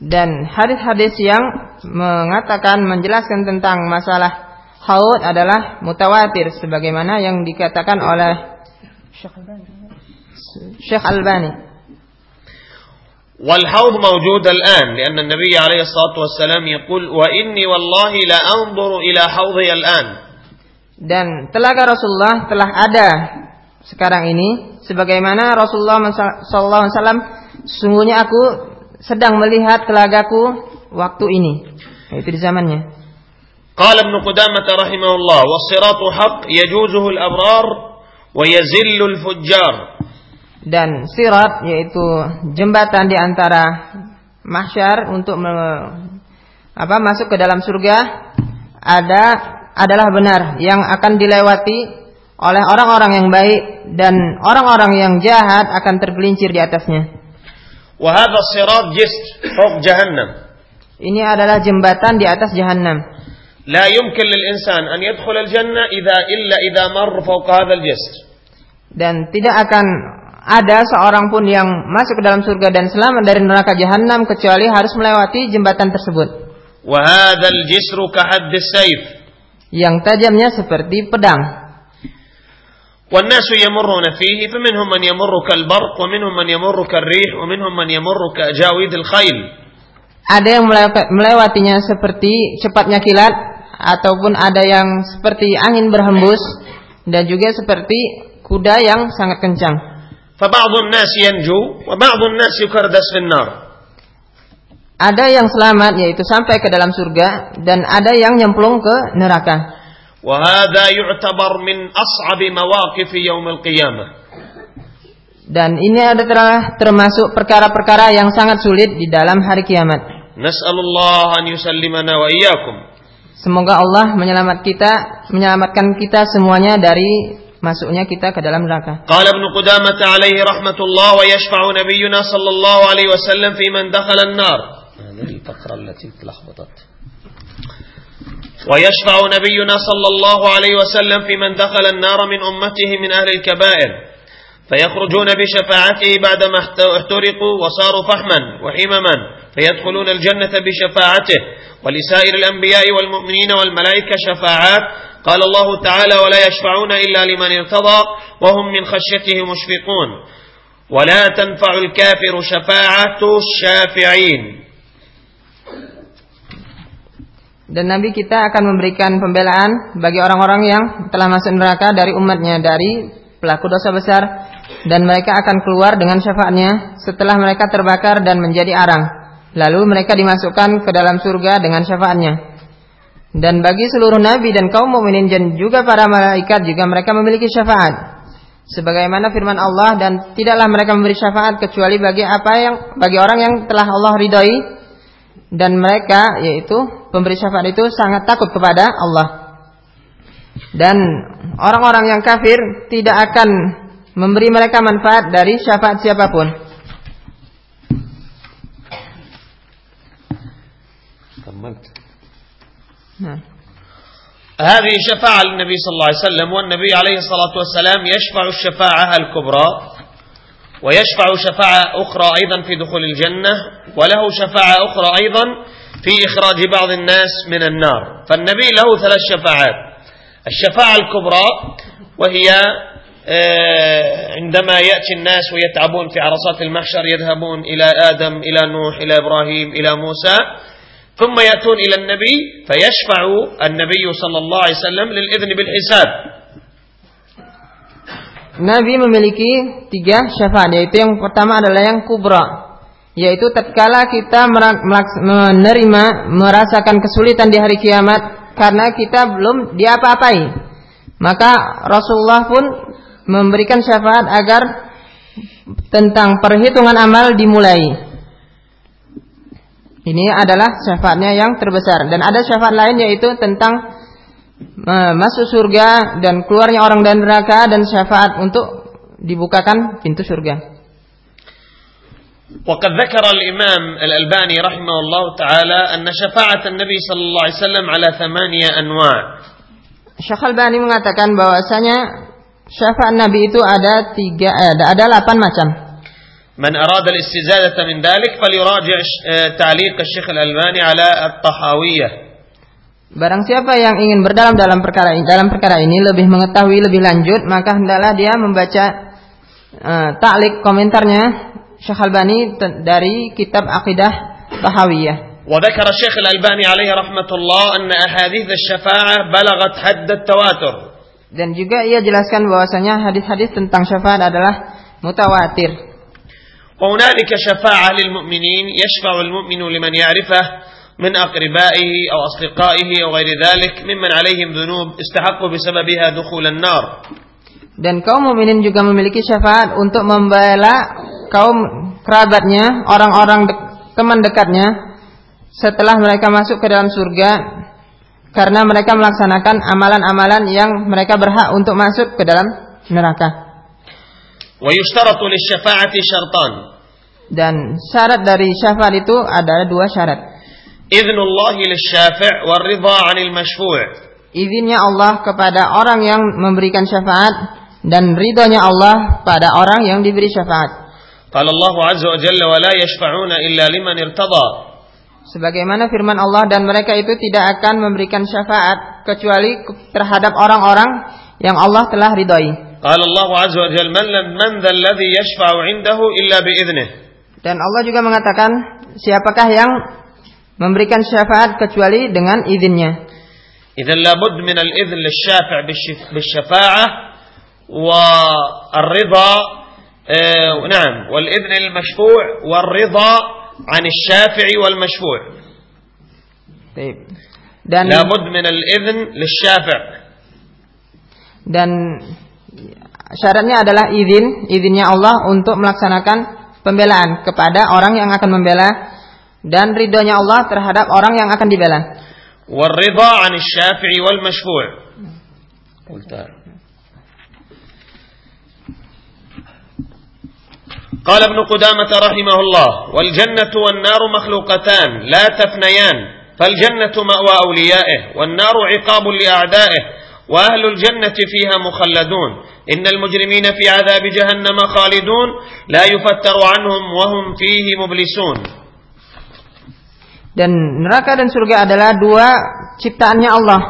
Dan hadis-hadis yang mengatakan menjelaskan tentang masalah haud adalah mutawatir sebagaimana yang dikatakan oleh Syekh Albani. والحوض موجود الآن لأن النبي عليه الصلاة والسلام يقول وإني والله لا أنظر إلى حوضي الآن Dan telaga Rasulullah telah ada sekarang ini sebagaimana Rasulullah sallallahu alaihi wasallam sungguhnya aku sedang melihat telagaku waktu ini, yaitu di zamannya. قال ابن قدامة رحمه الله والصراط حق يجوزه الأبرار ويزل الفجار Dan sirat yaitu jembatan di antara mahsyar untuk me, apa masuk ke dalam surga ada adalah benar yang akan dilewati oleh orang-orang yang baik dan orang-orang yang jahat akan tergelincir di atasnya. فوق جهنم. Ini adalah jembatan di atas jahannam. لا يمكن يدخل مر فوق هذا الجسر. Dan tidak akan ada seorang pun yang masuk ke dalam surga dan selamat dari neraka jahanam kecuali harus melewati jembatan tersebut. Jisru. Yang tajamnya seperti pedang. والناس يمرون فيه فمنهم من يمر كالبرق ومنهم من يمر كالريح ومنهم من يمر كأجاويد الخيل Ada yang melewa- melewatinya seperti cepatnya kilat ataupun ada yang seperti angin berhembus dan juga seperti kuda yang sangat kencang. فبعض الناس ينجو وبعض الناس يكردس في النار Ada yang selamat yaitu sampai ke dalam surga dan ada yang nyemplung ke neraka. وهذا يعتبر من أصعب مواقف يوم القيامة Dan ini adalah termasuk perkara-perkara yang sangat sulit di dalam hari kiamat. نسأل الله أن يسلمنا وإياكم Semoga Allah menyelamat kita, menyelamatkan kita semuanya dari masuknya kita ke dalam neraka. قال ابن قدامة عليه رحمة الله ويشفع نبينا صلى الله عليه وسلم في من دخل النار هذه الفقرة التي تلخبطت ويشفع نبينا صلى الله عليه وسلم في من دخل النار من أمته من أهل الكبائر. فيخرجون بشفاعته بعدما احترقوا وصاروا فحما وحمما فيدخلون الجنة بشفاعته. ولسائر الأنبياء والمؤمنين والملائكة شفاعات. قال الله تعالى ولا يشفعون إلا لمن ارتضى وهم من خشيته مشفقون. ولا تنفع الكافر شفاعة الشافعين. Dan Nabi kita akan memberikan pembelaan bagi orang-orang yang telah masuk neraka dari umatnya dari pelaku dosa besar dan mereka akan keluar dengan syafaatnya setelah mereka terbakar dan menjadi arang. Lalu mereka dimasukkan ke dalam surga dengan syafaatnya. Dan bagi seluruh nabi dan kaum mukminin dan juga para malaikat juga mereka memiliki syafaat. Sebagaimana firman Allah dan tidaklah mereka memberi syafaat kecuali bagi apa yang bagi orang yang telah Allah ridhoi dan mereka yaitu pemberi syafaat itu sangat takut kepada Allah. Dan orang-orang yang kafir tidak akan memberi mereka manfaat dari syafaat siapapun. Nah. هذه شفاعة للنبي صلى الله عليه وسلم والنبي عليه الصلاة والسلام يشفع الشفاعة الكبرى ويشفع شفاعة أخرى أيضا في دخول الجنة وله شفاعة أخرى أيضا في إخراج بعض الناس من النار. فالنبي له ثلاث شفاعات. الشفاعة الكبرى وهي عندما يأتي الناس ويتعبون في عرصات المحشر يذهبون إلى آدم إلى نوح إلى إبراهيم إلى موسى ثم يأتون إلى النبي فيشفع النبي صلى الله عليه وسلم للإذن بالحساب. Nabi memiliki tiga syafaat yaitu yang pertama adalah yang kubra yaitu tatkala kita menerima merasakan kesulitan di hari kiamat karena kita belum diapa-apai. Maka Rasulullah pun memberikan syafaat agar tentang perhitungan amal dimulai. Ini adalah syafaatnya yang terbesar. Dan ada syafaat lain yaitu tentang masuk surga dan keluarnya orang dari neraka dan syafaat untuk dibukakan pintu surga. وقد ذكر الإمام الألباني رحمه الله تعالى أن شفاعة النبي صلى الله عليه وسلم على ثمانية أنواع Syekh Albani mengatakan bahwasanya syafaat Nabi itu ada tiga, ada, ada delapan macam. من أراد الاستزادة من ذلك فليراجع تعليق الشيخ الألباني على الطحاوية Barang siapa yang ingin berdalam dalam perkara ini, dalam perkara ini lebih mengetahui lebih lanjut, maka hendaklah dia membaca uh, taklik komentarnya Syekh Albani dari kitab Aqidah Tahawiyah. وذكر الشيخ الألباني عليه رحمة الله أن أحاديث الشفاعة بلغت حد التواتر Dan juga ia jelaskan bahwasanya hadis-hadis tentang syafaat adalah mutawatir. وهنالك شفاعة للمؤمنين يشفع المؤمن لمن يعرفه من أقربائه أو أصدقائه أو غير ذلك ممن عليهم ذنوب استحقوا بسببها دخول النار Dan kaum mukminin juga memiliki syafaat untuk membela kaum kerabatnya, orang-orang de teman dekatnya setelah mereka masuk ke dalam surga karena mereka melaksanakan amalan-amalan yang mereka berhak untuk masuk ke dalam neraka. ويشترط للشفاعة شرطان Dan syarat dari syafaat itu ada dua syarat. Idnullahi lisyafi' warridha 'anil mashfu'. Izinnya Allah kepada orang yang memberikan syafaat dan ridhonya Allah pada orang yang diberi syafaat. Qala Allah 'azza wa jalla wa la yashfa'una illa liman irtada. Sebagaimana firman Allah dan mereka itu tidak akan memberikan syafaat kecuali terhadap orang-orang yang Allah telah ridhoi. Qala Allah 'azza wa jalla man lam man dhal ladzi yashfa'u 'indahu illa bi'idznih. Dan Allah juga mengatakan siapakah yang memberikan syafaat kecuali dengan izinnya. إذا لابد من الإذن للشافع بالشف- بالشفاعة والرضا آه، نعم والإذن للمشفوع والرضا عن الشافع والمشفوع Baik. Dan لابد من الإذن للشافع dan syaratnya adalah izin, izinnya Allah untuk melaksanakan pembelaan kepada orang yang akan membela dan ridhonya Allah terhadap orang yang akan dibela. والرضا عن الشافع والمشفوع قلت قال ابن قدامة رحمه الله والجنة والنار مخلوقتان لا تفنيان فالجنة مأوى أوليائه والنار عقاب لأعدائه وأهل الجنة فيها مخلدون إن المجرمين في عذاب جهنم خالدون لا يفتر عنهم وهم فيه مبلسون Dan neraka dan surga adalah dua ciptaannya Allah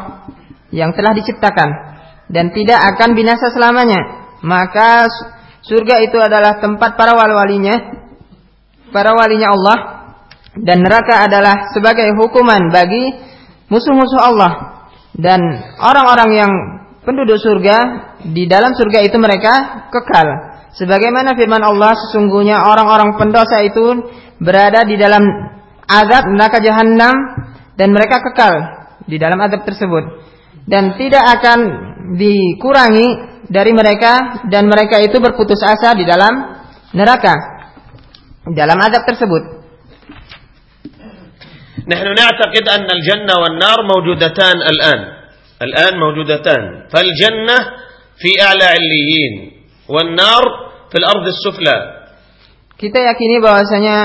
yang telah diciptakan dan tidak akan binasa selamanya. Maka surga itu adalah tempat para wali-walinya, para walinya Allah dan neraka adalah sebagai hukuman bagi musuh-musuh Allah dan orang-orang yang penduduk surga di dalam surga itu mereka kekal. Sebagaimana firman Allah sesungguhnya orang-orang pendosa itu berada di dalam azab neraka jahanam dan mereka kekal di dalam azab tersebut dan tidak akan dikurangi dari mereka dan mereka itu berputus asa di dalam neraka dalam azab tersebut نحن نعتقد أن الجنة والنار موجودتان الآن الآن موجودتان فالجنة في أعلى عليين والنار في الأرض السفلى kita yakini bahwasanya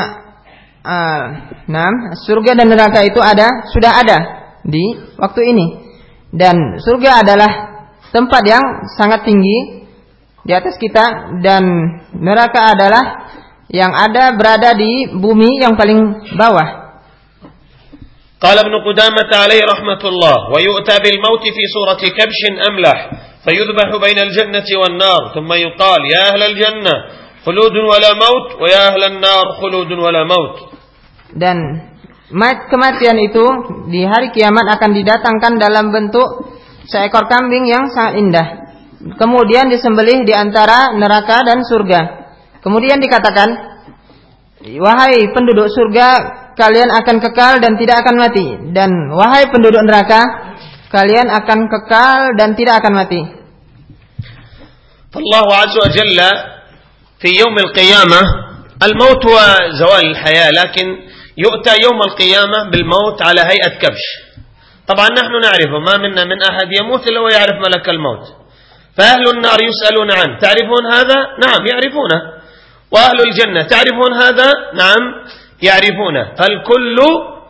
uh, nah, surga dan neraka itu ada sudah ada di waktu ini dan surga adalah tempat yang sangat tinggi di atas kita dan neraka adalah yang ada berada di bumi yang paling bawah قال ابن قدامة عليه رحمة الله ويؤتى بالموت في صورة كبش أملح فيذبح بين الجنة والنار ثم يقال يا أهل الجنة Khuludun wala maut wa ya ahlan nar khuludun wala. Dan kematian itu di hari kiamat akan didatangkan dalam bentuk seekor kambing yang sangat indah. Kemudian disembelih di antara neraka dan surga. Kemudian dikatakan, "Wahai penduduk surga, kalian akan kekal dan tidak akan mati. Dan wahai penduduk neraka, kalian akan kekal dan tidak akan mati." Allah Azza wa Jalla في يوم القيامة الموت وزوال الحياة لكن يؤتى يوم القيامة بالموت على هيئة كبش. طبعا نحن نعرفه ما منا من أحد يموت إلا ويعرف ملك الموت. فأهل النار يسألون عنه تعرفون هذا؟ نعم يعرفونه. وأهل الجنة تعرفون هذا؟ نعم يعرفونه. فالكل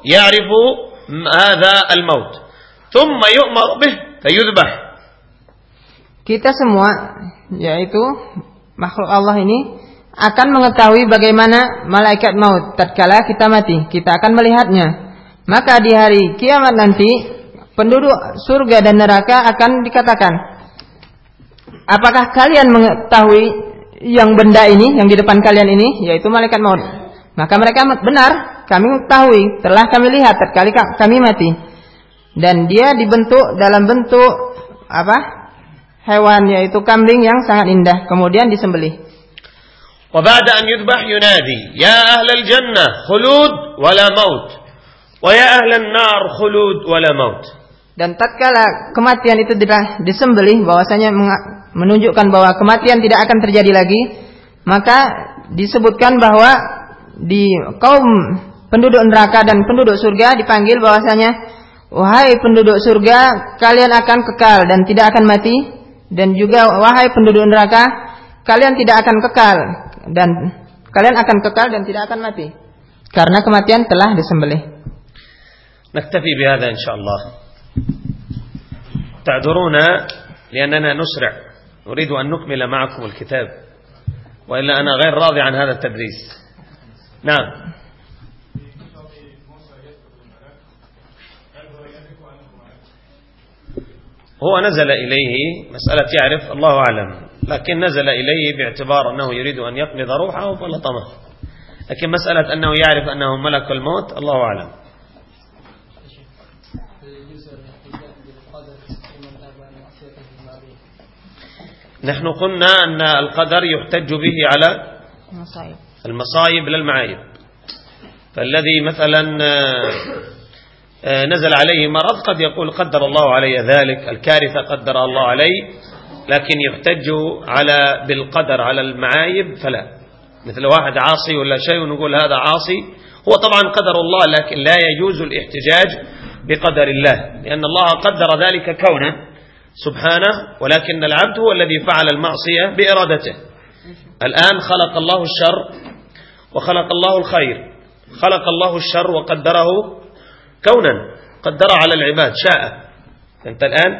يعرف هذا الموت. ثم يؤمر به فيذبح. Kita semua, yaitu makhluk Allah ini, akan mengetahui bagaimana malaikat maut tatkala kita mati. Kita akan melihatnya. Maka di hari kiamat nanti, penduduk surga dan neraka akan dikatakan, apakah kalian mengetahui yang benda ini, yang di depan kalian ini, yaitu malaikat maut? Maka mereka benar, kami mengetahui, telah kami lihat tatkala kami mati. Dan dia dibentuk dalam bentuk apa? hewan yaitu kambing yang sangat indah kemudian disembelih. وبعد أن يذبح ينادي يا أهل الجنة خلود ولا موت ويا أهل النار خلود ولا موت Dan tatkala kematian itu tidak disembelih bahwasanya menunjukkan bahwa kematian tidak akan terjadi lagi, maka disebutkan bahwa di kaum penduduk neraka dan penduduk surga dipanggil bahwasanya wahai penduduk surga kalian akan kekal dan tidak akan mati dan juga wahai penduduk neraka kalian tidak akan kekal dan kalian akan kekal dan tidak akan mati karena kematian telah disembelih. نكتفي بهذا إن شاء الله تعذرونا لأننا نسرع نريد أن نكمل معكم الكتاب وإلا أنا غير راضي عن هذا التدريس نعم هو نزل إليه مسألة يعرف الله أعلم لكن نزل إليه باعتبار أنه يريد أن يقبض روحه فلطمه. لكن مسألة أنه يعرف أنه ملك الموت الله أعلم. نحن قلنا أن القدر يحتج به على المصائب. المصايب لا المعايب. فالذي مثلا آه، نزل عليه مرض قد يقول قدر الله علي ذلك الكارثة قدر الله علي لكن يحتج على بالقدر على المعايب فلا. مثل واحد عاصي ولا شيء ونقول هذا عاصي هو طبعا قدر الله لكن لا يجوز الاحتجاج بقدر الله لأن الله قدر ذلك كونه سبحانه ولكن العبد هو الذي فعل المعصية بإرادته. الآن خلق الله الشر وخلق الله الخير خلق الله الشر وقدره كونا قدر على العباد شاء. أنت الآن؟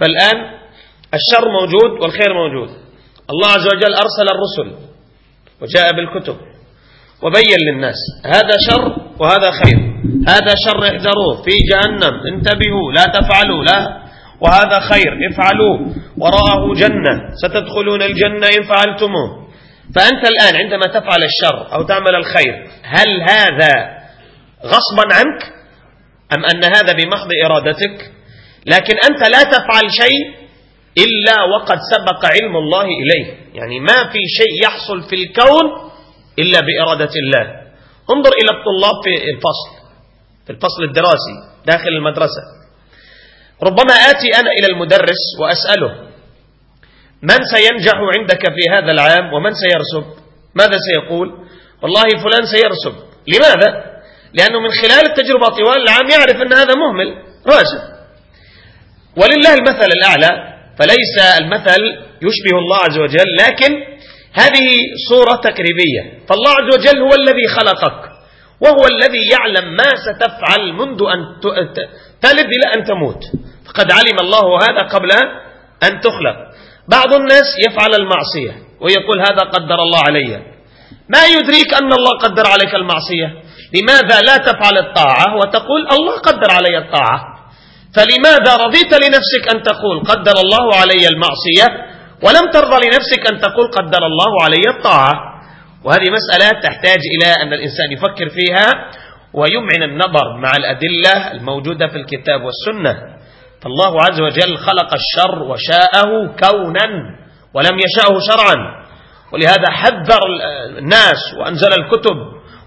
فالآن الشر موجود والخير موجود. الله عز وجل أرسل الرسل وجاء بالكتب وبين للناس هذا شر وهذا خير هذا شر احذروه في جهنم انتبهوا لا تفعلوا لا. وهذا خير افعلوه وراءه جنة ستدخلون الجنة إن فعلتموه. فأنت الآن عندما تفعل الشر أو تعمل الخير هل هذا غصبا عنك؟ أم أن هذا بمحض إرادتك؟ لكن أنت لا تفعل شيء إلا وقد سبق علم الله إليه. يعني ما في شيء يحصل في الكون إلا بإرادة الله. انظر إلى الطلاب في الفصل في الفصل الدراسي داخل المدرسة. ربما آتي أنا إلى المدرس وأسأله من سينجح عندك في هذا العام ومن سيرسب؟ ماذا سيقول؟ والله فلان سيرسب. لماذا؟ لأنه من خلال التجربة طوال العام يعرف أن هذا مهمل راسب ولله المثل الأعلى فليس المثل يشبه الله عز وجل لكن هذه صورة تقريبية فالله عز وجل هو الذي خلقك وهو الذي يعلم ما ستفعل منذ أن تلد إلى أن تموت. فقد علم الله هذا قبل أن تخلق. بعض الناس يفعل المعصية ويقول هذا قدر الله علي. ما يدريك أن الله قدر عليك المعصية؟ لماذا لا تفعل الطاعة وتقول الله قدر علي الطاعة؟ فلماذا رضيت لنفسك أن تقول قدر الله علي المعصية ولم ترضى لنفسك أن تقول قدر الله علي الطاعة؟ وهذه مسألة تحتاج إلى أن الإنسان يفكر فيها ويمعن النظر مع الأدلة الموجودة في الكتاب والسنة. فالله عز وجل خلق الشر وشاءه كونا ولم يشاءه شرعا. ولهذا حذر الناس وأنزل الكتب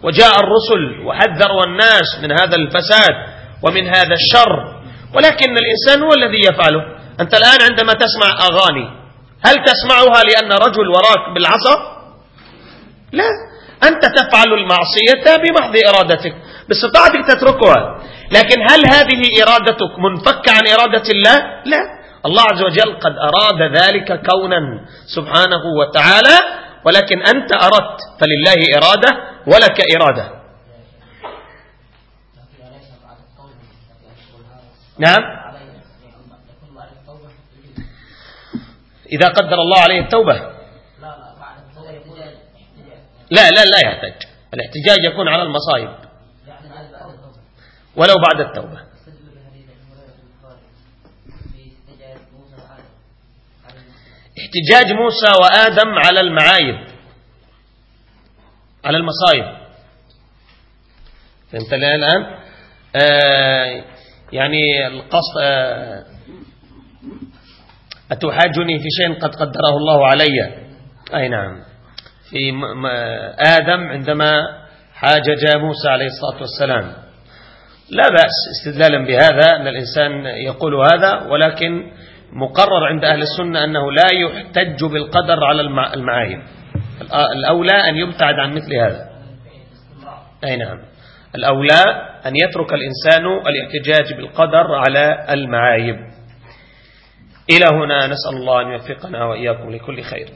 وجاء الرسل وحذروا الناس من هذا الفساد ومن هذا الشر. ولكن الإنسان هو الذي يفعله. أنت الآن عندما تسمع أغاني هل تسمعها لأن رجل وراك بالعصا؟ لا. أنت تفعل المعصية بمحض إرادتك باستطاعتك تتركها. لكن هل هذه إرادتك منفكة عن إرادة الله؟ لا. الله عز وجل قد أراد ذلك كونا سبحانه وتعالى ولكن أنت أردت فلله إرادة ولك إرادة نعم. إذا قدر الله عليه التوبة. لا لا لا يحتاج. الاحتجاج يكون على المصائب. ولو بعد التوبة. احتجاج موسى وآدم على المعايب. على المصائب فهمت الآن؟ آه يعني القصد آه أتحاجني في شيء قد قدره الله علي؟ أي نعم. في آدم عندما حاجج موسى عليه الصلاة والسلام. لا بأس استدلالا بهذا أن الإنسان يقول هذا ولكن مقرر عند أهل السنة أنه لا يحتج بالقدر على المعايب. الأولى أن يبتعد عن مثل هذا. أي نعم. الأولى أن يترك الإنسان الاحتجاج بالقدر على المعايب. إلى هنا نسأل الله أن يوفقنا وإياكم لكل خير.